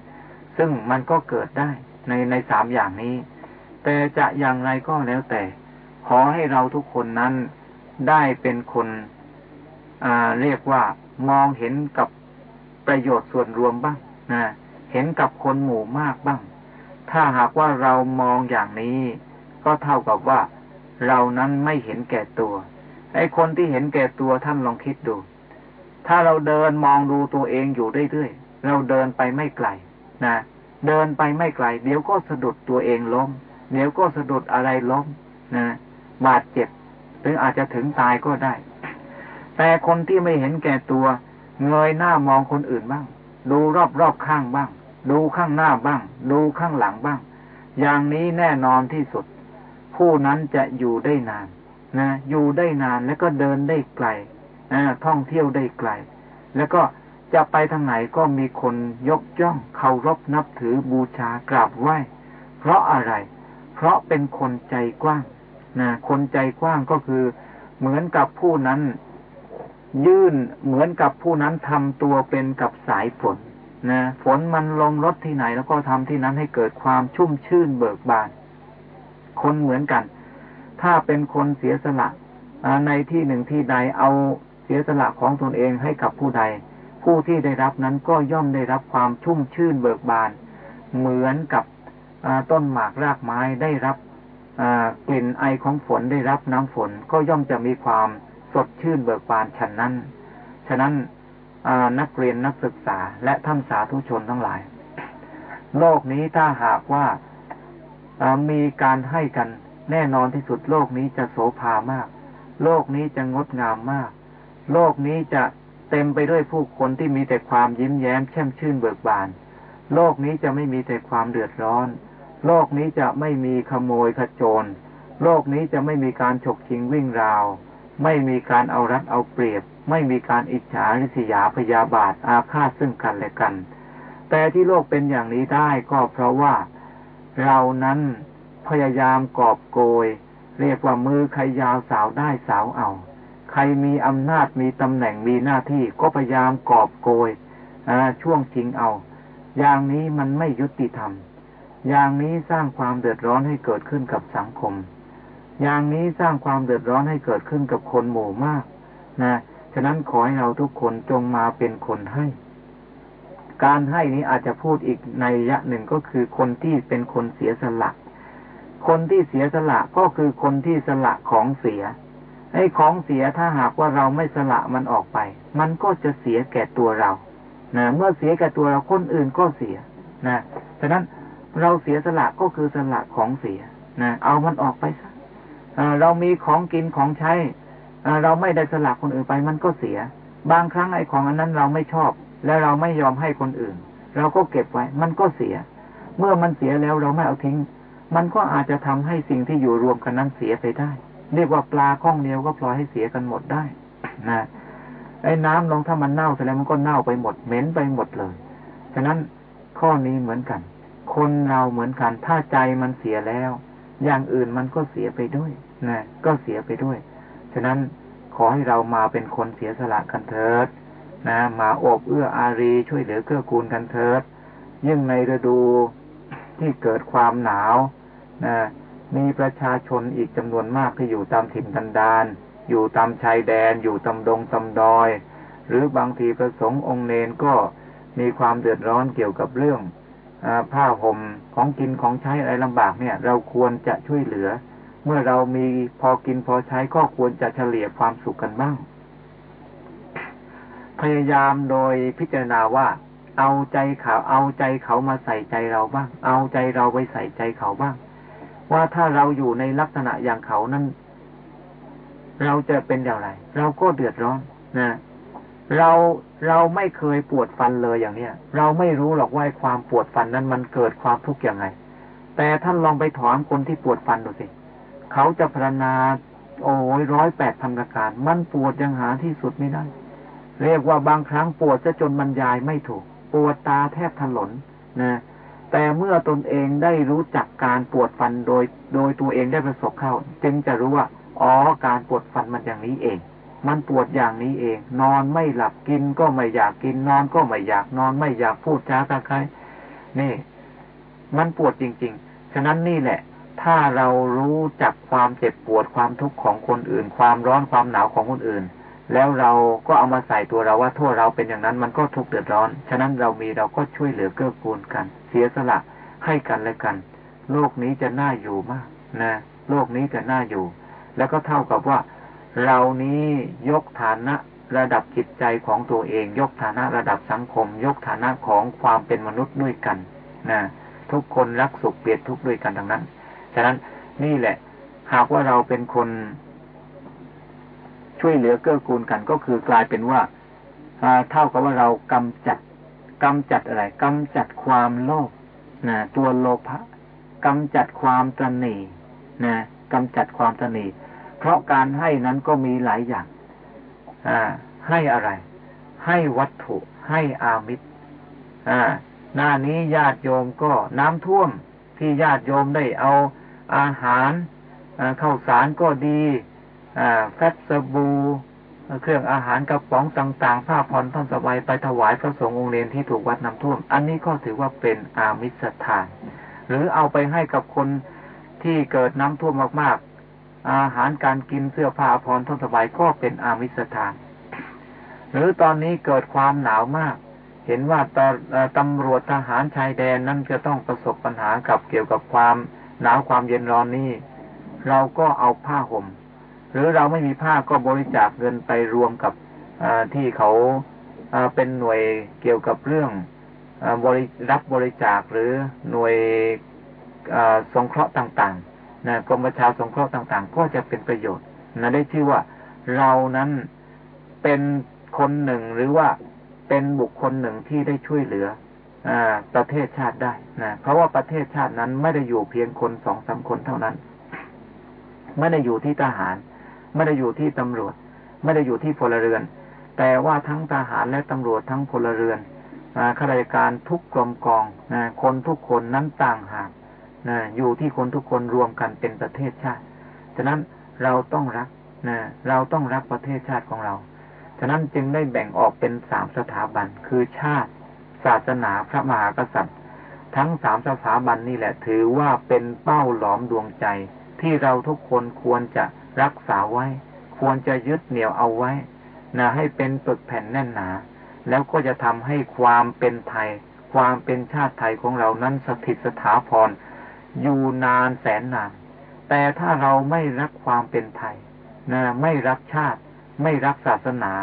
Speaker 1: ซึ่งมันก็เกิดได้ในในสามอย่างนี้ แต่จะอย่างไรก็แล้วแต่ ขอให้เราทุกคนนั้นได้เป็นคนเรียกว่ามองเห็นกับประโยชน์ส่วนรวมบ้าง นะเห็นกับคนหมู่มากบ้าง ถ้าหากว่าเรามองอย่างนี้ ก็เท่ากับว่า เรานั้นไม่เห็นแก่ตัว ไอ้คนที่เห็นแก่ตัวท่านลองคิดดู ถ้าเราเดินมองดูตัวเองอยู่เรื่อยๆเราเดินไปไม่ไกลนะเดินไปไม่ไกล เดี๋ยวก็สะดุดตัวเองล้ม เดี๋ยวก็สะดุดอะไรล้มนะบาดเจ็บหรืออาจจะถึงตายก็ได้ แต่คนที่ไม่เห็นแก่ตัว เงยหน้ามองคนอื่นบ้าง ดูรอบๆข้างบ้าง ดูข้างหน้าบ้าง ดูข้างหลังบ้าง อย่างนี้แน่นอนที่สุด ผู้นั้นจะอยู่ได้นานนะอยู่ได้นานแล้วก็เดินได้ไกลนะท่องเที่ยวได้ไกล แล้วก็จะไปทางไหนก็มีคนยกย่องเคารพนับถือบูชากราบไหว้ เพราะอะไร เพราะเป็นคนใจกว้างนะคนใจกว้างก็คือเหมือนกับผู้นั้น ยื่นเหมือนกับผู้นั้นทำตัวเป็นกับสายฝนนะฝนมันลงรถที่ไหน แล้วก็ทำที่นั้นให้เกิดความชุ่มชื่นเบิกบาน คนเหมือนกัน ถ้าเป็นคนเสียสละในที่หนึ่งที่ใดเอาเสียสละของตนเองให้กับผู้ใด ผู้ที่ได้รับนั้นก็ย่อมได้รับความชุ่มชื่นเบิกบาน เหมือนกับต้นหมากรากไม้ได้รับกลิ่นไอของฝนได้รับน้ำฝนก็ย่อมจะมีความ สดชื่นเบิกบานฉันนั้น ฉะนั้นนักเรียนนักศึกษาและท่านสาธุชนทั้งหลาย โลกนี้ถ้าหากว่ามีการให้กันแน่นอนที่สุดโลกนี้จะโสภามาก โลกนี้จะงดงามมาก โลกนี้จะเต็มไปด้วยผู้คนที่มีแต่ความยิ้มแย้มแช่มชื่นเบิกบาน โลกนี้จะไม่มีแต่ความเดือดร้อน โลกนี้จะไม่มีขโมยขจร โลกนี้จะไม่มีการฉกชิงวิ่งราว ไม่มีการเอารัดเอาเปรียบ ไม่มีการอิจฉาริษยาพยาบาทอาฆาตซึ่งกันและกัน แต่ที่โลกเป็นอย่างนี้ได้ก็เพราะว่าเรานั้นพยายามกอบโกย เรียกว่ามือใครยาวสาวได้สาวเอา ใครมีอำนาจมีตำแหน่งมีหน้าที่ก็พยายามกอบโกยช่วงชิงเอา อย่างนี้มันไม่ยุติธรรม อย่างนี้สร้างความเดือดร้อนให้เกิดขึ้นกับสังคม อย่างนี้สร้างความเดือดร้อนให้เกิดขึ้นกับคนหมู่มากนะ ฉะนั้นขอให้เราทุกคนจงมาเป็นคนให้ การให้นี้อาจจะพูดอีกในยะหนึ่งก็คือคนที่เป็นคนเสียสละ คนที่เสียสละก็คือคนที่สละของเสียไอ้ของเสียถ้าหากว่าเราไม่สละมันออกไป มันก็จะเสียแก่ตัวเรา นะ เมื่อเสียแก่ตัวเราคนอื่นก็เสีย นะ ฉะนั้นเราเสียสละก็คือสละของเสีย นะ เอามันออกไปซะ เรามีของกินของใช้เราไม่ได้สละคนอื่นไปมันก็เสีย บางครั้งไอ้ของอันนั้นเราไม่ชอบ แล้วเราไม่ยอมให้คนอื่น เราก็เก็บไว้ มันก็เสีย เมื่อมันเสียแล้วเราไม่เอาทิ้ง มันก็อาจจะทำให้สิ่งที่อยู่รวมกันนั้นเสียไปได้ เรียกว่าปลาข้องเดียวก็ปล่อยให้เสียกันหมดได้นะไอ้น้ำลงถ้ามันเน่าเสร็จแล้วมันก็เน่าไปหมดเหม็นไปหมดเลยฉะนั้นข้อนี้เหมือนกัน คนเราเหมือนกันถ้าใจมันเสียแล้ว อย่างอื่นมันก็เสียไปด้วย นะก็เสียไปด้วย ฉะนั้นขอให้เรามาเป็นคนเสียสละกันเถิดนะมาอบเอื้ออารีช่วยเหลือเกื้อกูลกันเถิดยิ่งในฤดูที่เกิดความหนาวนะมีประชาชนอีกจำนวนมากที่อยู่ตามถิ่นกันดานอยู่ตามชายแดน อยู่ตำดงตำดอย หรือบางทีประสงค์องค์เนนก็มีความเดือดร้อนเกี่ยวกับเรื่องอผ้าห่มของกินของใช้อะไรลำบากเนี่ย เราควรจะช่วยเหลือ เมื่อเรามีพอกินพอใช้ก็ควรจะเฉลี่ยความสุขกันบ้าง พยายามโดยพิจารณาว่า เอาใจเขาเอาใจเขามาใส่ใจเราบ้าง เอาใจเราไปใส่ใจเขาบ้าง ว่าถ้าเราอยู่ในลักษณะอย่างเขานั้นเราจะเป็นอย่างไร เราก็เดือดร้อนนะเราเราไม่เคยปวดฟันเลยอย่างเนี้ย เราไม่รู้หรอกว่าความปวดฟันนั้นมันเกิดความทุกข์อย่างไรแต่ท่านลองไปถามคนที่ปวดฟันดูสิเเขาจะพรณนาโอ้ยร้อยแปดพันประการ มันปวดยังหาที่สุดไม่ได้ เรียกว่าบางครั้งปวดจะจนบรรยายไม่ถูก ปวดตาแทบถลนนะแต่เมื่อตนเองได้รู้จักการปวดฟันโดย โดยตัวเองได้ประสบเข้า จึงจะรู้ว่าอ๋อการปวดฟันมันอย่างนี้เอง มันปวดอย่างนี้เอง นอนไม่หลับกินก็ไม่อยากกิน นอนก็ไม่อยากนอนไม่อยากพูดจ้าตะใครนี่ มันปวดจริง ๆ ฉะนั้นนี่แหละ ถ้าเรารู้จักความเจ็บปวดความทุกข์ของคนอื่น ความร้อนความหนาวของคนอื่น แล้วเราก็เอามาใส่ตัวเราว่าโทษเราเป็นอย่างนั้นมันก็ทุกข์เดือดร้อน ฉะนั้นเรามีเราก็ช่วยเหลือเกื้อกูลกัน เสียสละให้กันและกัน โลกนี้จะน่าอยู่มากนะโลกนี้จะน่าอยู่ แล้วก็เท่ากับว่า เรานี้ยกฐานะระดับจิตใจของตัวเอง ยกฐานะระดับสังคม ยกฐานะของความเป็นมนุษย์ด้วยกันนะทุกคนรักสุขเปรียดทุกข์ด้วยกันทั้งนั้น ฉะนั้นนี่แหละ หากว่าเราเป็นคนช่วยเหลือเกื้อกูลกันก็คือกลายเป็นว่าเท่ากับว่าเรากำจัดกำจัดอะไรกำจัดความโลภนะตัวโลภะกำจัดความตรนีนะกำจัดความตรนีเพราะการให้นั้นก็มีหลายอย่างอ่าให้อะไร ให้วัตถุให้อามิตรอ่าหน้านี้ญาติโยมก็น้ำท่วมที่ญาติโยมได้เอา อาหารข้าวสารก็ดีแฟตสบูเครื่องอาหารกระป๋องต่างๆ ผ้าผ่อนท่อนสบายไปถวายพระสงฆ์องค์เรียนที่ถูกวัดน้ำท่วม อันนี้ก็ถือว่าเป็นอามิสทาน หรือเอาไปให้กับคนที่เกิดน้ำท่วมมากๆ อาหารการกินเสื้อผ้าผ่อนท่อนสบายก็เป็นอามิสทาน หรือตอนนี้เกิดความหนาวมาก เห็นว่าตำรวจทหารชายแดนนั้นจะต้องประสบปัญหากับเกี่ยวกับความ หนาวความเย็นร้อนนี้ เราก็เอาผ้าห่ม หรือเราไม่มีผ้าก็บริจาคเงินไปรวมกับที่เขาเป็นหน่วยเกี่ยวกับเรื่องบริรับบริจาคหรือหน่วยสงเคราะห์ต่างๆนะกรมประชาสงเคราะห์ต่างๆ ก็จะเป็นประโยชน์นะได้ชื่อว่าเรานั้นเป็นคนหนึ่งหรือว่าเป็นบุคคลหนึ่งที่ได้ช่วยเหลือ ประเทศชาติได้นะเพราะว่าประเทศชาตินั้นไม่ได้อยู่เพียงคนสองสาคนเท่านั้น ไม่ได้อยู่ที่ทหาร ไม่ได้อยู่ที่ตำรวจ ไม่ได้อยู่ที่พลเรือน แต่ว่าทั้งทหารและตำรวจทั้งพลเรือนข้าราชการทุกกรมกองนะคนทุกคนนั้นต่างหากนะอยู่ที่คนทุกคนรวมกันเป็นประเทศชาติ ฉะนั้นเราต้องรักนะเราต้องรักประเทศชาติของเรา ฉะนั้นจึงได้แบ่งออกเป็นสามสถาบันคือชาติ ศาสนาพระมหากษัตริย์ ทั้งสามสถาบันนี่แหละ ถือว่าเป็นเป้าหลอมดวงใจ ที่เราทุกคนควรจะรักษาไว้ ควรจะยึดเหนี่ยวเอาไว้นะให้เป็นปึกแผ่นแน่นหนา แล้วก็จะทำให้ความเป็นไทย ความเป็นชาติไทยของเรานั้นสถิตสถาพรอยู่นานแสนนาน แต่ถ้าเราไม่รักความเป็นไทยนะไม่รักชาติ ไม่รักศาสนา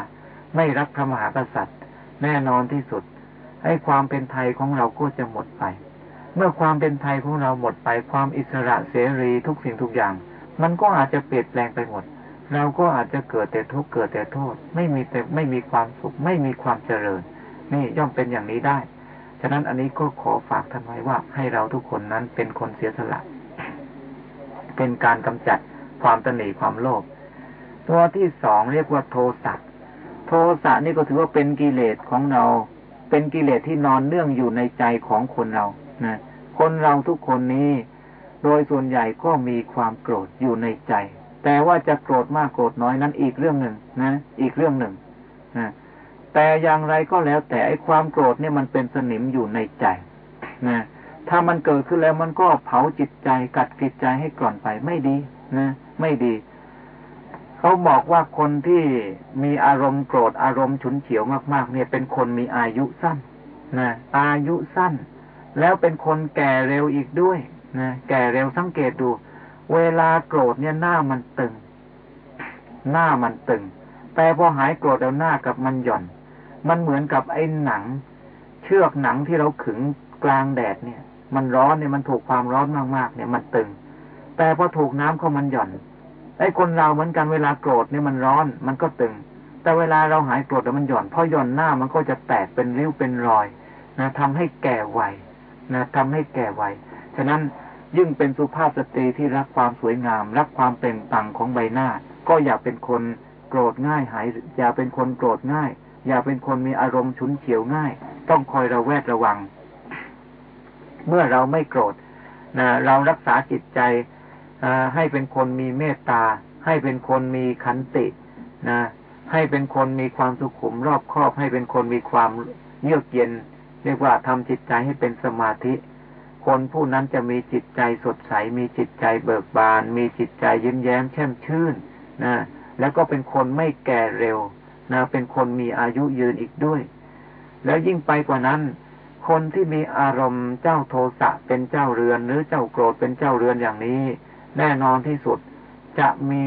Speaker 1: ไม่รักพระมหากษัตริย์ แน่นอนที่สุด ให้ความเป็นไทยของเราก็จะหมดไป เมื่อความเป็นไทยของเราหมดไป ความอิสระเสรีทุกสิ่งทุกอย่าง มันก็อาจจะเปลี่ยนแปลงไปหมด เราก็อาจจะเกิดแต่ทุกข์เกิดแต่โทษ ไม่มีแต่ไม่มีความสุข ไม่มีความเจริญ นี่ย่อมเป็นอย่างนี้ได้ ฉะนั้นอันนี้ก็ขอฝากท่านไว้ว่าให้เราทุกคนนั้นเป็นคนเสียสละ เป็นการกำจัดความตนีความโลภตัวที่สองเรียกว่าโทสะโทสะนี่ก็ถือว่าเป็นกิเลสของเรา เป็นกิเลสที่นอนเนื่องอยู่ในใจของคนเรานะคนเราทุกคนนี้ โดยส่วนใหญ่ก็มีความโกรธอยู่ในใจ แต่ว่าจะโกรธมากโกรธน้อยนั้นอีกเรื่องหนึ่งนะ อีกเรื่องหนึ่งนะแต่อย่างไรก็แล้ว แต่ไอ้ความโกรธเนี่ยมันเป็นสนิมอยู่ในใจนะถ้ามันเกิดขึ้นแล้วมันก็เผาจิตใจกัดจิตใจให้กร่อนไปไม่ดีนะไม่ดี เขาบอกว่าคนที่มีอารมณ์โกรธอารมณ์ฉุนเฉียวมาก ๆ เนี่ยเป็นคนมีอายุสั้นนะอายุสั้น แล้วเป็นคนแก่เร็วอีกด้วยนะแก่เร็วสังเกตดู เวลาโกรธเนี่ยหน้ามันตึง หน้ามันตึง แต่พอหายโกรธแล้วหน้ากับมันหย่อน มันเหมือนกับไอ้หนัง เชือกหนังที่เราขึงกลางแดดเนี่ย มันร้อนเนี่ยมันถูกความร้อนมากๆ เนี่ยมันตึง แต่พอถูกน้ำเข้ามันหย่อน ไอ้คนเราเหมือนกันเวลาโกรธเนี่ยมันร้อน มันก็ตึง แต่เวลาเราหายโกรธแล้วมันหย่อนพอหย่อนหน้ามันก็จะแตกเป็นริ้วเป็นรอยนะทำให้แก่ไวนะทำให้แก่ไวฉะนั้นยิ่งเป็นสุภาพสตรีที่รักความสวยงาม รักความเปล่งปลั่งของใบหน้า ก็อย่าเป็นคนโกรธง่ายหายอย่าเป็นคนโกรธง่าย อย่าเป็นคนมีอารมณ์ฉุนเฉียวง่าย ต้องคอยระแวดระวัง เมื่อเราไม่โกรธนะเรารักษาจิตใจ ให้เป็นคนมีเมตตา ให้เป็นคนมีขันตินะให้เป็นคนมีความสุขุมรอบครอบ ให้เป็นคนมีความเยือกเย็น เรียกว่าทำจิตใจให้เป็นสมาธิ คนผู้นั้นจะมีจิตใจสดใส มีจิตใจเบิกบาน มีจิตใจยิ้มแย้มแช่มชื่นนะแล้วก็เป็นคนไม่แก่เร็วนะเป็นคนมีอายุยืนอีกด้วย แล้วยิ่งไปกว่านั้น คนที่มีอารมณ์เจ้าโทสะเป็นเจ้าเรือนหรือเจ้าโกรธเป็นเจ้าเรือนอย่างนี้ แน่นอนที่สุดจะมี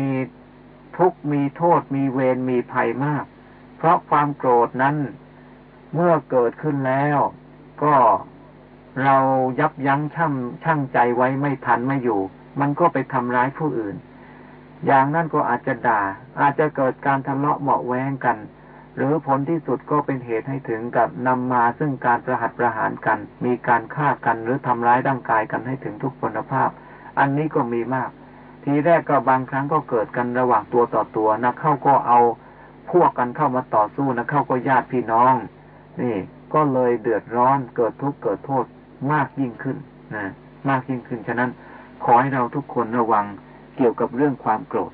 Speaker 1: ทุกข์มีโทษมีเวรมีภัยมาก เพราะความโกรธนั้นเมื่อเกิดขึ้นแล้ว ก็เรายับยั้งชั่งชั่งใจไว้ไม่ทันไม่อยู่ มันก็ไปทำร้ายผู้อื่น อย่างนั้นก็อาจจะด่า อาจจะเกิดการทะเลาะเบาะแวงกัน หรือผลที่สุดก็เป็นเหตุให้ถึงกับนำมาซึ่งการประหัตประหารกัน มีการฆ่ากันหรือทำร้ายร่างกายกันให้ถึงทุกพลภาพ อันนี้ก็มีมาก ทีแรกก็บางครั้งก็เกิดกันระหว่างตัวต่อตัวนะเข้าก็เอาพวกกันเข้ามาต่อสู้นะเข้าก็ญาติพี่น้อง นี่ ก็เลยเดือดร้อนเกิดทุกข์เกิดโทษมากยิ่งขึ้นนะมากยิ่งขึ้นฉะนั้นขอให้เราทุกคนระวังเกี่ยวกับเรื่องความโกรธ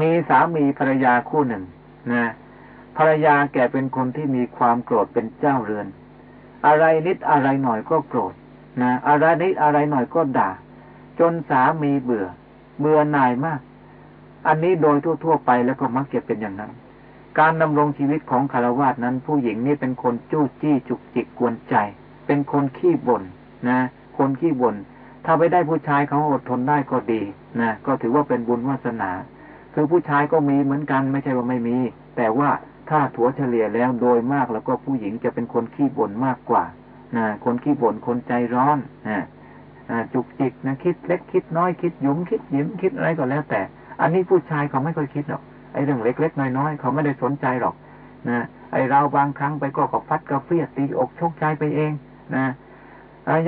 Speaker 1: มีสามีภรรยาคู่หนึ่งนะภรรยาแก่เป็นคนที่มีความโกรธเป็นเจ้าเรือน อะไรนิดอะไรหน่อยก็โกรธ นะอะไรนิดอะไรหน่อยก็ด่า จนสามีเบื่อ เบื่อหน่ายมาก อันนี้โดยทั่วๆไปแล้วก็มักจะเป็นอย่างนั้น การดำรงชีวิตของคารวาสนั้น ผู้หญิงนี่เป็นคนจู้จี้จุกจิกกวนใจ เป็นคนขี้บ่นนะ คนขี้บ่นถ้าไปได้ผู้ชายเขาอดทนได้ก็ดีนะก็ถือว่าเป็นบุญวาสนา คือผู้ชายก็มีเหมือนกันไม่ใช่ว่าไม่มี แต่ว่าถ้าถัวเฉลี่ยแล้วโดยมากแล้วก็ผู้หญิงจะเป็นคนขี้บ่นมากกว่า คนขี้บ่นคนใจร้อนนะจุกจิกนะคิดเล็กคิดน้อยคิดยุ่มคิดยิ้มคิดอะไรก็แล้วแต่ อันนี้ผู้ชายเขาไม่ค่อยคิดหรอกไอ้เรื่องเล็กๆน้อยๆเขาไม่ได้สนใจหรอกนะไอเราบางครั้งไปก็กับฟัดกระเฟียดตีอกชกใจไปเองนะ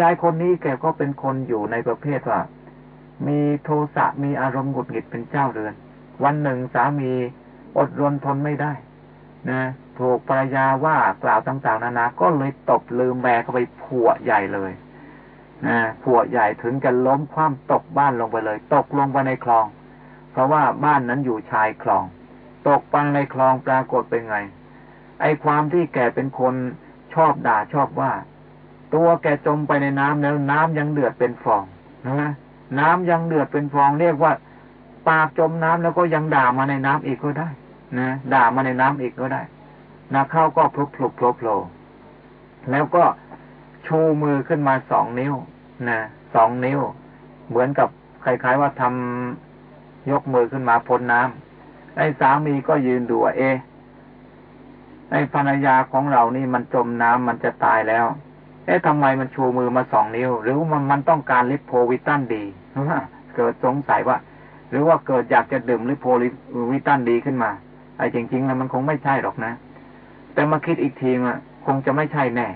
Speaker 1: ยายคนนี้แกก็เป็นคนอยู่ในประเภทว่า มีโทสะมีอารมณ์หงุดหงิดเป็นเจ้าเรือน วันหนึ่งสามีอดรนทนไม่ได้ นะ ถูกภรรยาว่ากล่าวต่างๆนานา ก็เลยตบลืมแบกเข้าไปผัวใหญ่เลยนะผัวใหญ่ถึงกันล้มคว่ำตกบ้านลงไปเลย ตกลงไปในคลอง เพราะว่าบ้านนั้นอยู่ชายคลอง ตกปังในคลองปรากฏเป็นไง ไอ้ความที่แกเป็นคนชอบด่าชอบว่า ตัวแกจมไปในน้ำแล้วน้ำยังเดือดเป็นฟองนะน้ำยังเดือดเป็นฟองเรียกว่า ปากจมน้ำแล้วก็ยังด่ามาในน้ำอีกก็ได้นะด่ามาในน้ำอีกก็ได้ นะเข้าก็พลุกพลุกพลุกโผล่แล้วก็ชูมือขึ้นมาสองนิ้วนะสองนิ้ว เหมือนกับคล้ายๆว่าทำยกมือขึ้นมาพ้นน้ำไอ้สามีก็ยืนดูเอไอ้ภรรยาของเรานี่มันจมน้ำมันจะตายแล้ว เอ๊ะทำไมมันชูมือมาสองนิ้ว หรือมันมันต้องการลิโพวิตันดีเกิดสงสัยว่า หรือว่าเกิดอยากจะดื่มลิโพวิตันดีขึ้นมา ไอ้จริงๆแล้วมันคงไม่ใช่หรอกนะ แต่มาคิดอีกทีอะคงจะไม่ใช่แน่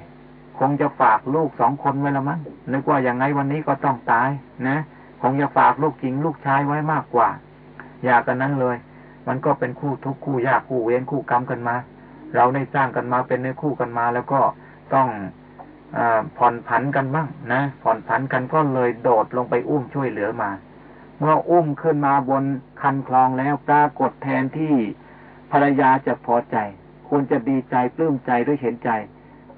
Speaker 1: คงจะฝากลูกสองคนไว้ละมั้งนึกว่าอย่างไงวันนี้ก็ต้องตายนะคงจะฝากลูกจริงลูกชายไว้มากกว่า อยากกันนั้นเลย มันก็เป็นคู่ทุกคู่ยากคู่เวรคู่กรรมกันมา เราได้สร้างกันมาเป็นเนื้อคู่กันมา แล้วก็ต้องผ่อนผันกันบ้างนะผ่อนผันกันก็เลยโดดลงไปอุ้มช่วยเหลือมา เมื่ออุ้มขึ้นมาบนคันคลองแล้วปรากฏแทนที่ภรรยาจะพอใจ ควรจะดีใจปลื้มใจด้วยเห็นใจ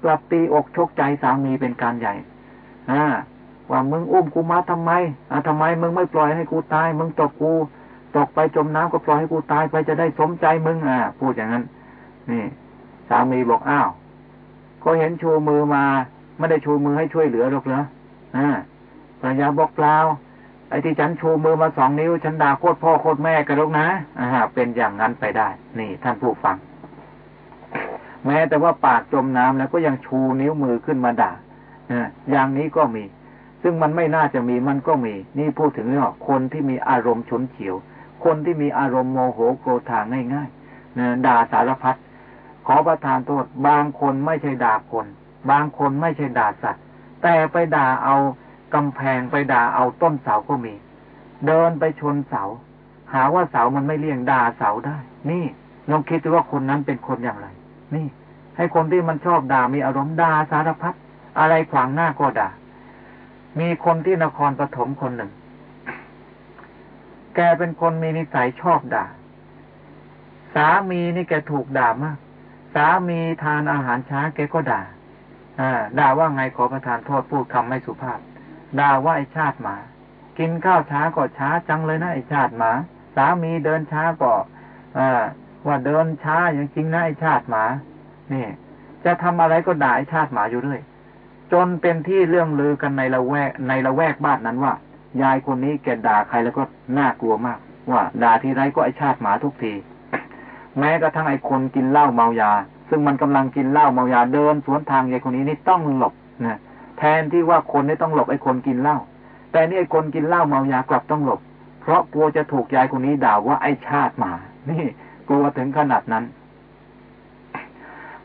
Speaker 1: กลับตีอกชกใจสามีเป็นการใหญ่อ่าว่ามึงอุ้มกูมาทำไมอ่าทำไมมึงไม่ปล่อยให้กูตาย มึงตกกูตกไปจมน้ำก็ปล่อยให้กูตายไปจะได้สมใจมึงอ่าพูดอย่างนั้น นี่ สามีบอกอ้าวก็เห็นชูมือมาไม่ได้ชูมือให้ช่วยเหลือหรอกเหรออ่าภรรยาบอกเปล่าไอ้ที่ฉันชูมือมาสองนิ้ว ฉันด่าโคตรพ่อโคตรแม่กันลูกนะอ่าเป็นอย่างนั้นไปได้ นี่ท่านผู้ฟัง แม้แต่ว่าปากจมน้ำแล้วก็ยังชูนิ้วมือขึ้นมาด่าอย่างนี้ก็มี ซึ่งมันไม่น่าจะมีมันก็มี นี่พูดถึงเรื่องคนที่มีอารมณ์ฉุนเฉียว คนที่มีอารมณ์โมโหโกรธาง่ายๆด่าสารพัดขอประทานโทษ บางคนไม่ใช่ด่าคน บางคนไม่ใช่ด่าสัตว์ แต่ไปด่าเอากำแพงไปด่าเอาต้นเสาก็มี เดินไปชนเสา หาว่าเสามันไม่เลี่ยงด่าเสาได้ นี่ลองคิดดูว่าคนนั้นเป็นคนอย่างไร นี่ ให้คนที่มันชอบด่ามีอารมณ์ด่าสารพัดอะไรขวางหน้าก็ด่ามีคนที่นครปฐมคนหนึ่ง แกเป็นคนมีนิสัยชอบด่า สามีนี่แกถูกด่ามาก สามีทานอาหารช้าแกก็ด่า อ่า ด่าว่าไงขอประทานโทษพูดคำไม่สุภาพ ด่าว่าไอชาติหมา กินข้าวช้าก็ช้าจังเลยนะไอชาติหมา สามีเดินช้าก็อ่า ว่าเดินช้าอย่างจริงนะไอชาติหมานี่จะทำอะไรก็ด่าไอชาติหมาอยู่เรื่อยจนเป็นที่เรื่องลือกันในละแวกในละแวกบ้านนั้นว่า ยายคนนี้แกด่าใครแล้วก็น่ากลัวมาก ว่าด่าทีไรก็ไอชาติหมาทุกที แม้กระทั่งไอคนกินเหล้าเมายา ซึ่งมันกำลังกินเหล้าเมายาเดินสวนทางยายคนนี้นี่ต้องหลบนะแทนที่ว่าคนนี่ต้องหลบไอคนกินเหล้าแต่นี่ไอคนกินเหล้าเมายากลับต้องหลบ เพราะกลัวจะถูกยายคนนี้ด่าว่าไอชาติหมา นี่ กลัวถึงขนาดนั้น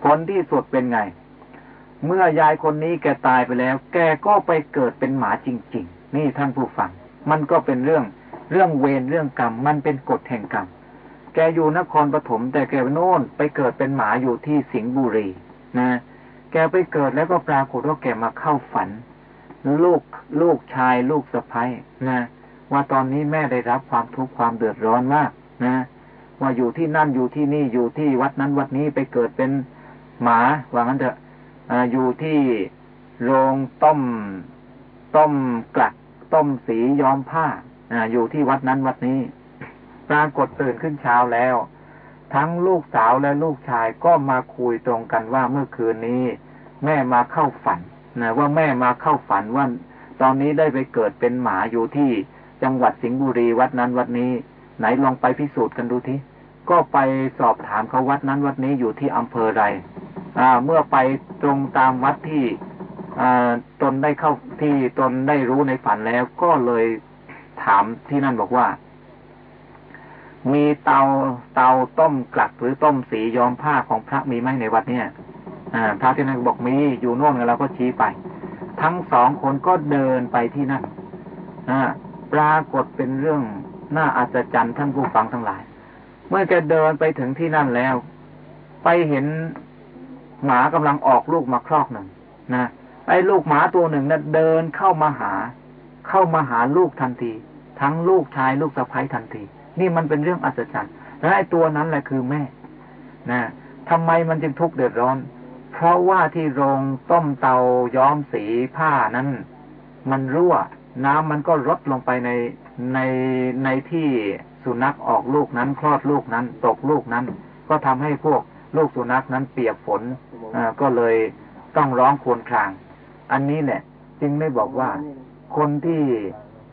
Speaker 1: ผลที่สุดเป็นไง เมื่อยายคนนี้แกตายไปแล้ว แกก็ไปเกิดเป็นหมาจริง ๆ นี่ท่านผู้ฟัง มันก็เป็นเรื่องเรื่องเวรเรื่องกรรม มันเป็นกฎแห่งกรรม แกอยู่นครปฐมแต่แกโน่นไปเกิดเป็นหมาอยู่ที่สิงห์บุรีนะแกไปเกิดแล้วก็ปรากฏว่าแกมาเข้าฝัน ลูกลูกชายลูกสะพ้ยนะว่าตอนนี้แม่ได้รับความทุกข์ความเดือดร้อนมากนะ ว่าอยู่ที่นั่นอยู่ที่นี่อยู่ที่วัดนั้นวัดนี้ไปเกิดเป็นหมาว่างั้นเถอะอยู่ที่โรงต้ม ต้มกลัดต้มสีย้อมผ้าออยู่ที่วัดนั้นวัดนี้ ปรากฏตื่นขึ้นเช้าแล้ว ทั้งลูกสาวและลูกชายก็มาคุยตรงกันว่าเมื่อคืนนี้ แม่มาเข้าฝันนะว่าแม่มาเข้าฝันว่าตอนนี้ได้ไปเกิดเป็นหมาอยู่ที่จังหวัดสิงห์บุรีวัดนั้นวัดนี้ ไหนลองไปพิสูจน์กันดูที ก็ไปสอบถามเขาวัดนั้นวัดนี้อยู่ที่อำเภอไรเมื่อไปตรงตามวัดที่ตนได้เข้าที่ตนได้รู้ในฝันแล้ว ก็เลยถามที่นั่นบอกว่า มีเตาเตาต้มกลักหรือต้มสีย้อมผ้าของพระมีไหมในวัดเนี่ยพระที่นั่นบอกมีอยู่โน่นเราก็ชี้ไป ทั้งสองคนก็เดินไปที่นั่นปรากฏเป็นเรื่องน่าอัศจรรย์ท่านผู้ฟังทั้งหลาย เมื่อแกเดินไปถึงที่นั่นแล้ว ไปเห็นหมากำลังออกลูกมาครอกหนึ่งนะไอ้ลูกหมาตัวหนึ่งนะ่ะเดินเข้ามาหา เข้ามาหาลูกทันที ทั้งลูกชายลูกสะใภ้ทันที นี่มันเป็นเรื่องอัศจรรย์และไอ้ตัวนั้นแหละคือแม่นะทำไมมันจึงทุกข์เดือดร้อน เพราะว่าที่โรงต้มเตาย้อมสีผ้านั้น มันรั่ว น้ำมันก็ลดลงไปในในในที่ สุนัขออกลูกนั้นคลอดลูกนั้น ตกลูกนั้น ก็ทำให้พวกลูกสุนัขนั้นเปียกฝนก็เลยต้องร้องครวญคราง อันนี้แหละจึงไม่บอกว่า คนที่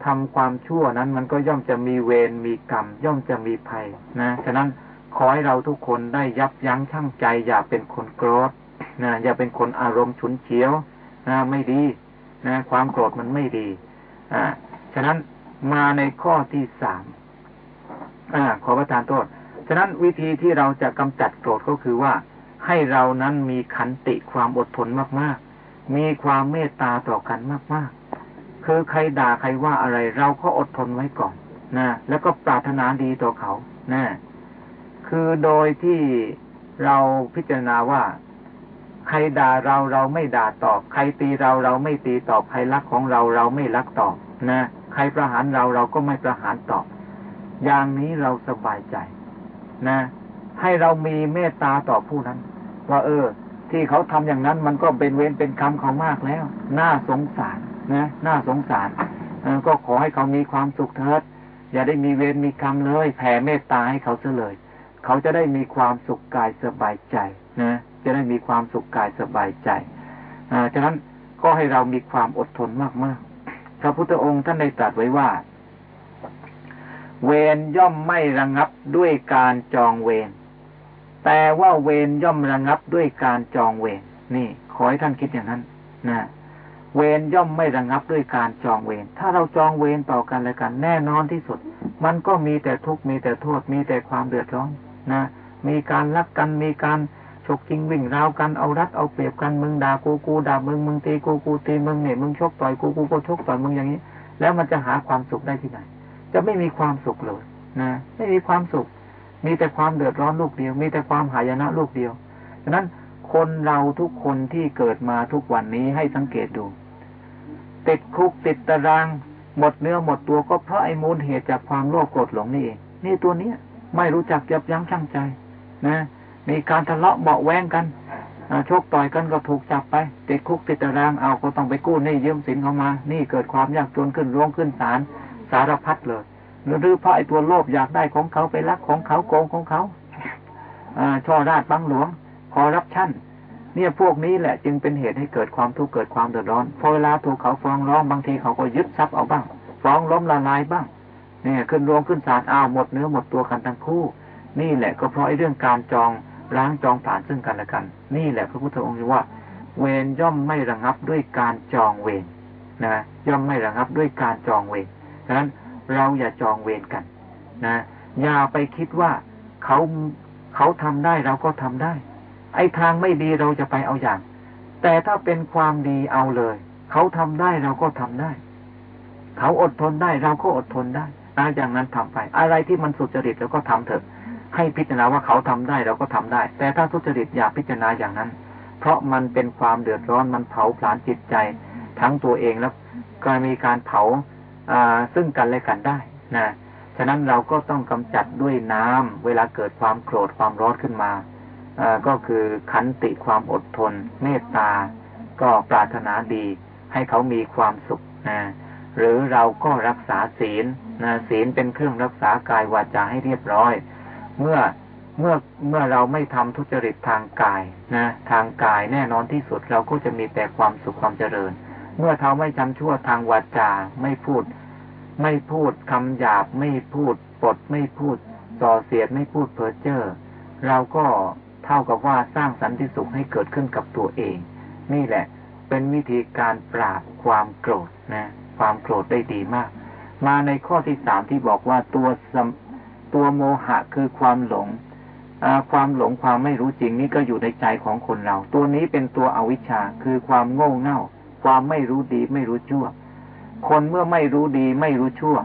Speaker 1: ทำความชั่วนั้นมันก็ย่อมจะมีเวรมีกรรม ย่อมจะมีภัยนะฉะนั้นขอให้เราทุกคนได้ยับยั้งชั่งใจ อย่าเป็นคนโกรธนะอย่าเป็นคนอารมณ์ฉุนเฉียวนะไม่ดีนะความโกรธมันไม่ดีอ่าฉะนั้นมาในข้อที่สาม อ่าขอประทานโทษ ฉะนั้นวิธีที่เราจะกำจัดโกรธก็คือว่า ให้เรานั้นมีขันติความอดทนมากๆ มีความเมตตาต่อกันมากๆ คือใครด่าใครว่าอะไรเราก็อดทนไว้ก่อนนะแล้วก็ปรารถนาดีต่อเขานะคือโดยที่เราพิจารณาว่า ใครด่าเราเราไม่ด่าตอบ ใครตีเราเราไม่ตีตอบ ใครรักของเราเราไม่รักตอบนะ ใครประหารเราเราก็ไม่ประหารตอบ อย่างนี้เราสบายใจ นะ ให้เรามีเมตตาต่อผู้นั้น ว่า เออ ที่เขาทำอย่างนั้นมันก็เป็นเวรเป็นกรรมเขามากแล้ว น่าสงสารนะน่าสงสารก็ขอให้เขามีความสุขเถิดอย่าได้มีเวรมีกรรมเลย แผ่เมตตาให้เขาเสเลย เขาจะได้มีความสุขกายสบายใจนะจะได้มีความสุขกายสบายใจอ่าฉะนั้นก็ให้เรามีความอดทนมากๆพระพุทธองค์ท่านได้ตรัสไว้ว่า เวรย่อมไม่ระงับด้วยการจองเวรแต่ว่าเวรย่อมระงับด้วยการจองเวรนี่ ขอให้ท่านคิดอย่างนั้นนะเวรย่อมไม่ระงับด้วยการจองเวรถ้าเราจองเวรต่อกันแล้วกัน แน่นอนที่สุด มันก็มีแต่ทุกข์มีแต่โทษ มีแต่ความเดือดร้อนนะมีการรักกันมีการฉกจริงวิ่งราวกันเอารัดเอาเปรียบกันมึงด่ากูกูด่ามึงมึงตีกูกูตีมึงเนี่ยมึงชกต่อยกูกูก็ชกต่อยมึงอย่างนี้ แล้วมันจะหาความสุขได้ที่ไหน จะไม่มีความสุขเลยนะไม่มีความสุข มีแต่ความเดือดร้อนลูกเดียว มีแต่ความหายนะลูกเดียวฉะนั้นคนเราทุกคนที่เกิดมาทุกวันนี้ให้สังเกตดู ติดคุกติดตาราง หมดเนื้อหมดตัวก็เพราะไอ้มูลเหตุจากความโลภโกรธหลงนี่เองนี่ตัวเนี้ยไม่รู้จักยับยั้งชั่งใจ นะ มีการทะเลาะเบาแวงกันชกต่อยกันก็ถูกจับไปติดคุกติดตารางเอาก็ต้องไปกู้นี่ยืมสินเขามา นี่เกิดความยากจนขึ้นร้องขึ้นศาล สารพัดเลยหรือเพราะไอ้ตัวโลภอยากได้ของเขาไปรักของเขาโกงของเขาอช่อราดบังหลวงคอรับชั่น เนี่ยพวกนี้แหละจึงเป็นเหตุให้เกิดความทุกข์เกิดความเดือดร้อนพอเวลาถูกเขาฟ้องร้องบางทีเขาก็ยึดทรัพย์เอาบ้าง ฟ้องล้มละลายบ้าง เนี่ยขึ้นรวงขึ้นศาลอ้าหมดเนื้อหมดตัวกันทั้งคู่ นี่แหละก็เพราะไอ้เรื่องการจองล้างจองผ่านซึ่งกันและกัน นี่แหละพระพุทธองค์ว่า เวรย่อมไม่ระงับด้วยการจองเวรนะย่อมไม่ระงับด้วยการจองเวร นั้นเราอย่าจองเวรกัน นะ อย่าไปคิดว่าเขาเขาทำได้เราก็ทำได้ ไอ้ทางไม่ดีเราจะไปเอาอย่าง แต่ถ้าเป็นความดีเอาเลย เขาทำได้เราก็ทำได้ เขาอดทนได้เราก็อดทนได้นะอย่างนั้นทำไป อะไรที่มันสุจริตเราก็ทำเถอะ ให้พิจารณาว่าเขาทำได้เราก็ทำได้ แต่ถ้าทุจริตอย่าพิจารณาอย่างนั้น เพราะมันเป็นความเดือดร้อนมันเผาผลาญจิตใจ ทั้งตัวเองแล้วก็มีการเผา ซึ่งกันและกันได้นะฉะนั้นเราก็ต้องกำจัดด้วยน้ำเวลาเกิดความโกรธความร้อนขึ้นมาก็คือขันติความอดทน เมตตา ก็ปรารถนาดี ให้เขามีความสุขนะหรือเราก็รักษาศีลนะศีลเป็นเครื่องรักษากายวาจาให้เรียบร้อย เมื่อเมื่อเมื่อเราไม่ทำทุจริตทางกายนะทางกายแน่นอนที่สุดเราก็จะมีแต่ความสุขความเจริญ เมื่อเราไม่ทำชั่วทางวาจาไม่พูด ไม่พูดคำหยาบไม่พูดปดไม่พูดส่อเสียดไม่พูดเพ้อเจ้อเราก็เท่ากับว่าสร้างสันติสุขให้เกิดขึ้นกับตัวเอง นี่แหละ เป็นวิธีการปราบความโกรธนะ ความโกรธได้ดีมาก มาในข้อที่สามที่บอกว่าตัวตัวโมหะคือความหลงความหลงความไม่รู้จริงนี่ก็อยู่ในใจของคนเรา ตัวนี้เป็นตัวอวิชชาคือความโง่เง่า ความไม่รู้ดีไม่รู้ชั่ว คนเมื่อไม่รู้ดีไม่รู้ชั่ว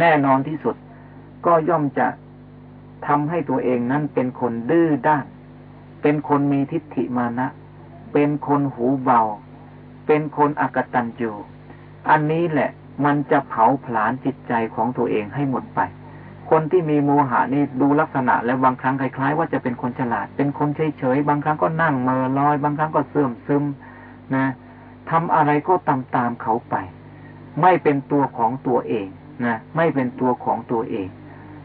Speaker 1: แน่นอนที่สุด ก็ย่อมจะทำให้ตัวเองนั้นเป็นคนดื้อด้าน เป็นคนมีทิฏฐิมานะ เป็นคนหูเบา เป็นคนอกตันยูอันนี้แหละมันจะเผาผลาญจิตใจของตัวเองให้หมดไป คนที่มีโมหะนี่ดูลักษณะ แล้วบางครั้งคล้ายๆ ว่าจะเป็นคนฉลาด เป็นคนเฉยๆ บางครั้งก็นั่งเมอลอย บางครั้งก็เสื่อมซึมนะ ทำอะไรก็ตามตามเขาไป ไม่เป็นตัวของตัวเองนะไม่เป็นตัวของตัวเอง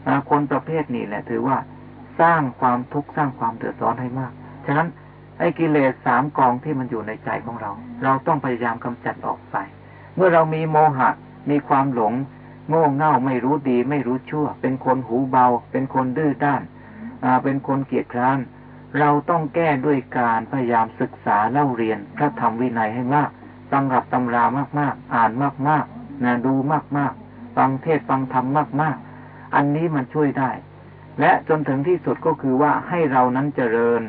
Speaker 1: นะคนประเภทนี้แหละ ถือว่าสร้างความทุกข์สร้างความเดือดร้อนให้มาก ฉะนั้นไอ้กิเลสสามกองที่มันอยู่ในใจของเรา เราต้องพยายามกำจัดออกไป เมื่อเรามีโมหะ มีความหลง โง่เง่าไม่รู้ดี ไม่รู้ชั่ว เป็นคนหูเบา เป็นคนดื้อด้านอ่าเป็นคนเกียจคร้าน เราต้องแก้ด้วยการพยายามศึกษาเล่าเรียนพระธรรมวินัยให้มากตำรับตำรามากๆ อ่านมากๆนะดูมากๆ ฟังเทศฟังธรรมมากๆ อันนี้มันช่วยได้ และจนถึงที่สุดก็คือว่าให้เรานั้นเจริญ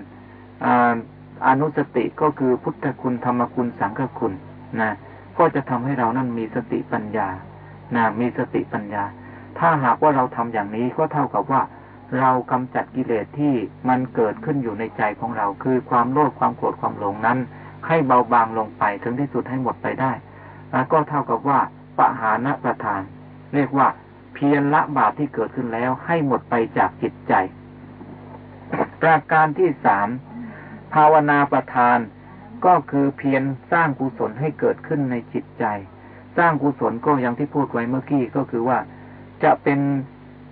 Speaker 1: อนุสติก็คือพุทธคุณธรรมคุณสังฆคุณนะก็จะทำให้เรานั้นมีสติปัญญานะมีสติปัญญา ถ้าหากว่าเราทำอย่างนี้ก็เท่ากับว่า เรากำจัดกิเลสที่มันเกิดขึ้นอยู่ในใจของเรา คือความโลภความโกรธความหลงนั้น ให้เบาบางลงไปถึงที่สุดให้หมดไปได้แล้วก็เท่ากับว่าปะหานะประทาน เรียกว่า เพียรละบาปที่เกิดขึ้นแล้ว ให้หมดไปจากจิตใจ ประการที่สามภาวนาประทาน ก็คือเพียรสร้างกุศลให้เกิดขึ้นในจิตใจ สร้างกุศลก็อย่างที่พูดไว้เมื่อกี้ก็คือว่าจะเป็น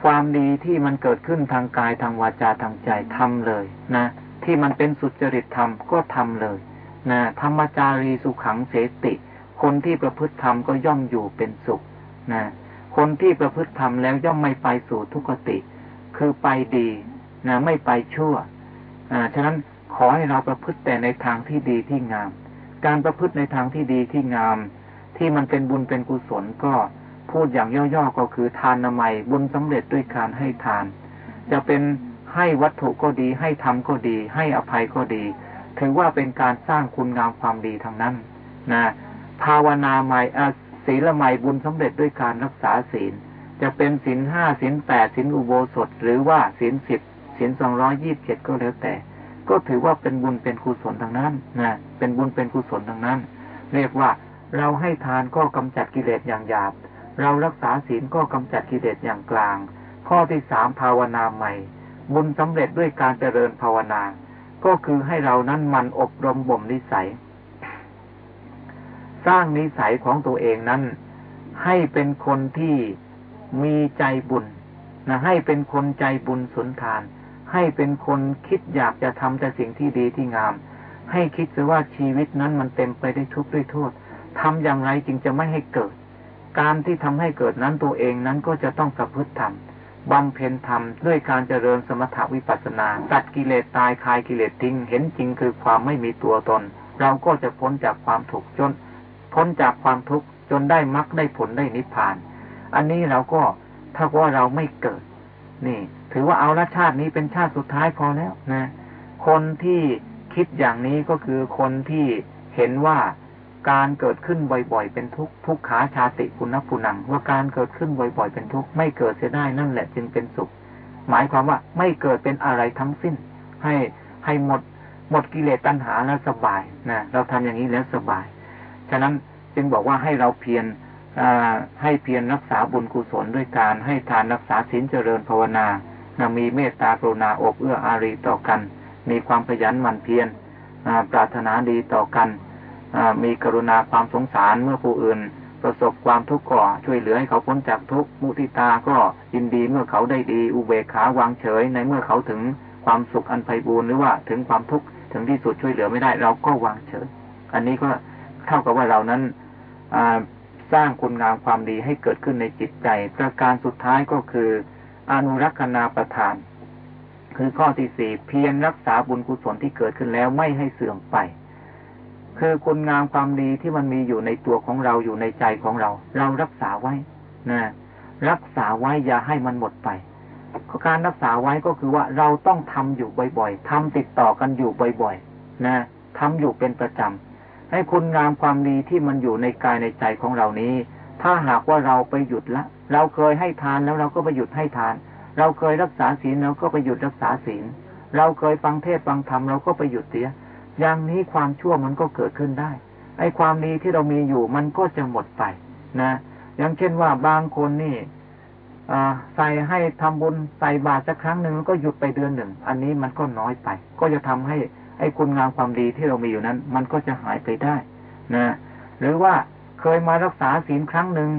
Speaker 1: ความดีที่มันเกิดขึ้นทางกายทางวาจาทางใจทำเลยนะที่มันเป็นสุจริตธรรมก็ทำเลยนะธรรมจารีสุขังเสติ คนที่ประพฤติธรรมก็ย่อมอยู่เป็นสุขนะคนที่ประพฤติธรรมแล้วย่อมไม่ไปสู่ทุกขติ คือไปดีนะไม่ไปชั่วอ่าฉะนั้นขอให้เราประพฤติแต่ในทางที่ดีที่งาม การประพฤติในทางที่ดีที่งาม ที่มันเป็นบุญเป็นกุศลก็ พูดอย่างย่อๆก็คือทานนามัยบุญสำเร็จด้วยการให้ทาน จะเป็นให้วัตถุก็ดี ให้ธรรมก็ดี ให้อภัยก็ดี ถือว่าเป็นการสร้างคุณงามความดีทางนั้นนะภาวนาใหม่ศีลใหม่บุญสำเร็จด้วยการรักษาศีล จะเป็นศีลห้าศีลแปดศีลอุโบสถ หรือว่าศีลสิบศีลสองร้อยยี่บเจ็ดก็แล้วแต่ ก็ถือว่าเป็นบุญเป็นกุศลทางนั้นนะเป็นบุญเป็นกุศลทางนั้น เรียกว่าเราให้ทานก็กำจัดกิเลสอย่างหยาบ เรารักษาศีลก็กำจัดกิเลสอย่างกลาง ข้อที่สามภาวนาใหม่ บุญสำเร็จด้วยการเจริญภาวนา ก็คือให้เรานั้นมันอบรมบ่มนิสัย สร้างนิสัยของตัวเองนั้น ให้เป็นคนที่มีใจบุญนะให้เป็นคนใจบุญสุนทาน ให้เป็นคนคิดอยากจะทำแต่สิ่งที่ดีที่งาม ให้คิดซะว่าชีวิตนั้นมันเต็มไปด้วยทุกข์ด้วยโทษทำอย่างไรจึงจะไม่ให้เกิด การที่ทำให้เกิดนั้นตัวเองนั้นก็จะต้องประพฤติธรรมบำเพ็ญธรรมด้วยการเจริญสมถวิปัสสนาตัดกิเลสตายคลายกิเลสทิ้งเห็นจริงคือความไม่มีตัวตน เราก็จะพ้นจากความทุกข์จน พ้นจากความทุกข์จนได้มรรคได้ผลได้นิพพาน อันนี้เราก็ถ้าว่าเราไม่เกิด นี่ ถือว่าเอาละชาตินี้เป็นชาติสุดท้ายพอแล้วนะ คนที่คิดอย่างนี้ก็คือคนที่เห็นว่า การเกิดขึ้นบ่อยๆเป็นทุกทุกขาชาติคุณปุนังว่าการเกิดขึ้นบ่อยๆเป็นทุกไม่เกิดเสียได้นั่นแหละจึงเป็นสุข หมายความว่าไม่เกิดเป็นอะไรทั้งสิ้น ให้ให้หมดหมดกิเลสตัณหาแล้วสบายนะเราทำอย่างนี้แล้วสบาย ฉะนั้นจึงบอกว่าให้เราเพียรให้เพียรรักษาบุญกุศลด้วยการให้ทานรักษาศีลเจริญภาวนานะมีเมตตากรุณาอบเอื้ออารีต่อกัน มีความขยันหมั่นเพียรปรารถนาดีต่อกัน มีกรุณาความสงสารเมื่อผู้อื่น ประสบความทุกข์ก่อช่วยเหลือให้เขาพ้นจากทุกข์มุทิตาก็ยินดีเมื่อเขาได้ดี อุเบกขาวางเฉย ในเมื่อเขาถึงความสุขอันไพบูรณ์หรือว่าถึงความทุกข์ถึงที่สุดช่วยเหลือไม่ได้ เราก็วางเฉย อันนี้ก็เท่ากับว่าเรานั้นสร้างคุณงามความดีให้เกิดขึ้นในจิตใจ ประการสุดท้ายก็คืออนุรักษณาประทาน คือข้อที่สี่เพียรรักษาบุญกุศลที่เกิดขึ้นแล้วไม่ให้เสื่อมไป คือคุณงามความดีที่มันมีอยู่ในตัวของเราอยู่ในใจของเรา เรารักษาไว้นะรักษาไว้อย่าให้มันหมดไปการรักษาไว้ก็คือว่าเราต้องทำอยู่บ่อยๆทำติดต่อกันอยู่บ่อยๆนะทำอยู่เป็นประจำให้คุณงามความดีที่มันอยู่ในกายในใจของเรานี้ ถ้าหากว่าเราไปหยุดละ เราเคยให้ทานแล้วเราก็ไปหยุดให้ทาน เราเคยรักษาศีลเราก็ไปหยุดรักษาศีล เราเคยฟังเทศฟังธรรมเราก็ไปหยุดเสีย อย่างนี้ความชั่วมันก็เกิดขึ้นได้ ไอ้ความดีที่เรามีอยู่มันก็จะหมดไปนะ อย่างเช่นว่าบางคนนี่ใส่ให้ทำบุญใส่บาตรสักครั้งหนึ่งก็หยุดไปเดือนหนึ่ง อันนี้มันก็น้อยไป ก็จะทำให้ไอ้คุณงามความดีที่เรามีอยู่นั้น มันก็จะหายไปได้นะ หรือว่าเคยมารักษาศีลครั้งหนึ่ง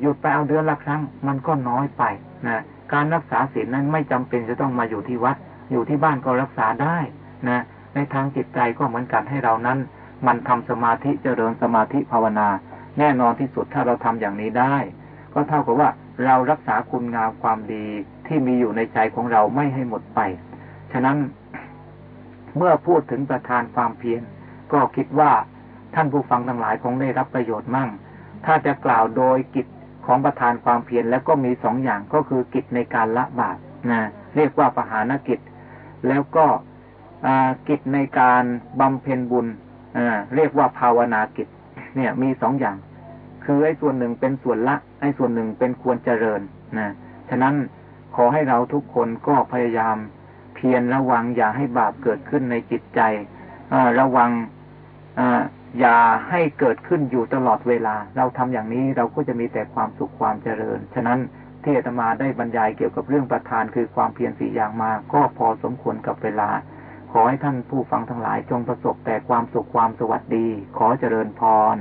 Speaker 1: หยุดไปเอาเดือนละครั้ง มันก็น้อยไปนะการรักษาศีลนั้นไม่จำเป็นจะต้องมาอยู่ที่วัด อยู่ที่บ้านก็รักษาได้นะ ในทางจิตใจก็เหมือนกันให้เรานั้น มันทำสมาธิเจริญสมาธิภาวนา แน่นอนที่สุดถ้าเราทำอย่างนี้ได้ ก็เท่ากับว่าเรารักษาคุณงามความดีที่มีอยู่ในใจของเราไม่ให้หมดไป ฉะนั้นเมื่อพูดถึงประธานความเพียรก็คิดว่าท่านผู้ฟังทั้งหลายคงได้รับประโยชน์มั่ง ถ้าจะกล่าวโดยกิจของประธานความเพียรแล้วก็มีสองอย่างก็คือกิจในการละบาปนะเรียกว่าปหานกิจ แล้วก็ กิจในการบำเพ็ญบุญเรียกว่าภาวนากิจ เนี่ยมีสองอย่าง คือไอ้ส่วนหนึ่งเป็นส่วนละ ไอ้ส่วนหนึ่งเป็นควรเจริญนะฉะนั้นขอให้เราทุกคนก็พยายาม เพียรระวังอย่าให้บาปเกิดขึ้นในจิตใจระวังอย่าให้เกิดขึ้นอยู่ตลอดเวลา เราทำอย่างนี้เราก็จะมีแต่ความสุขความเจริญ ฉะนั้นเทศมาได้บรรยายเกี่ยวกับเรื่องประธานคือความเพียรสี่อย่างมา ก็พอสมควรกับเวลา ขอให้ท่านผู้ฟังทั้งหลายจงประสบแต่ความสุขความสวัสดี ขอเจริญพร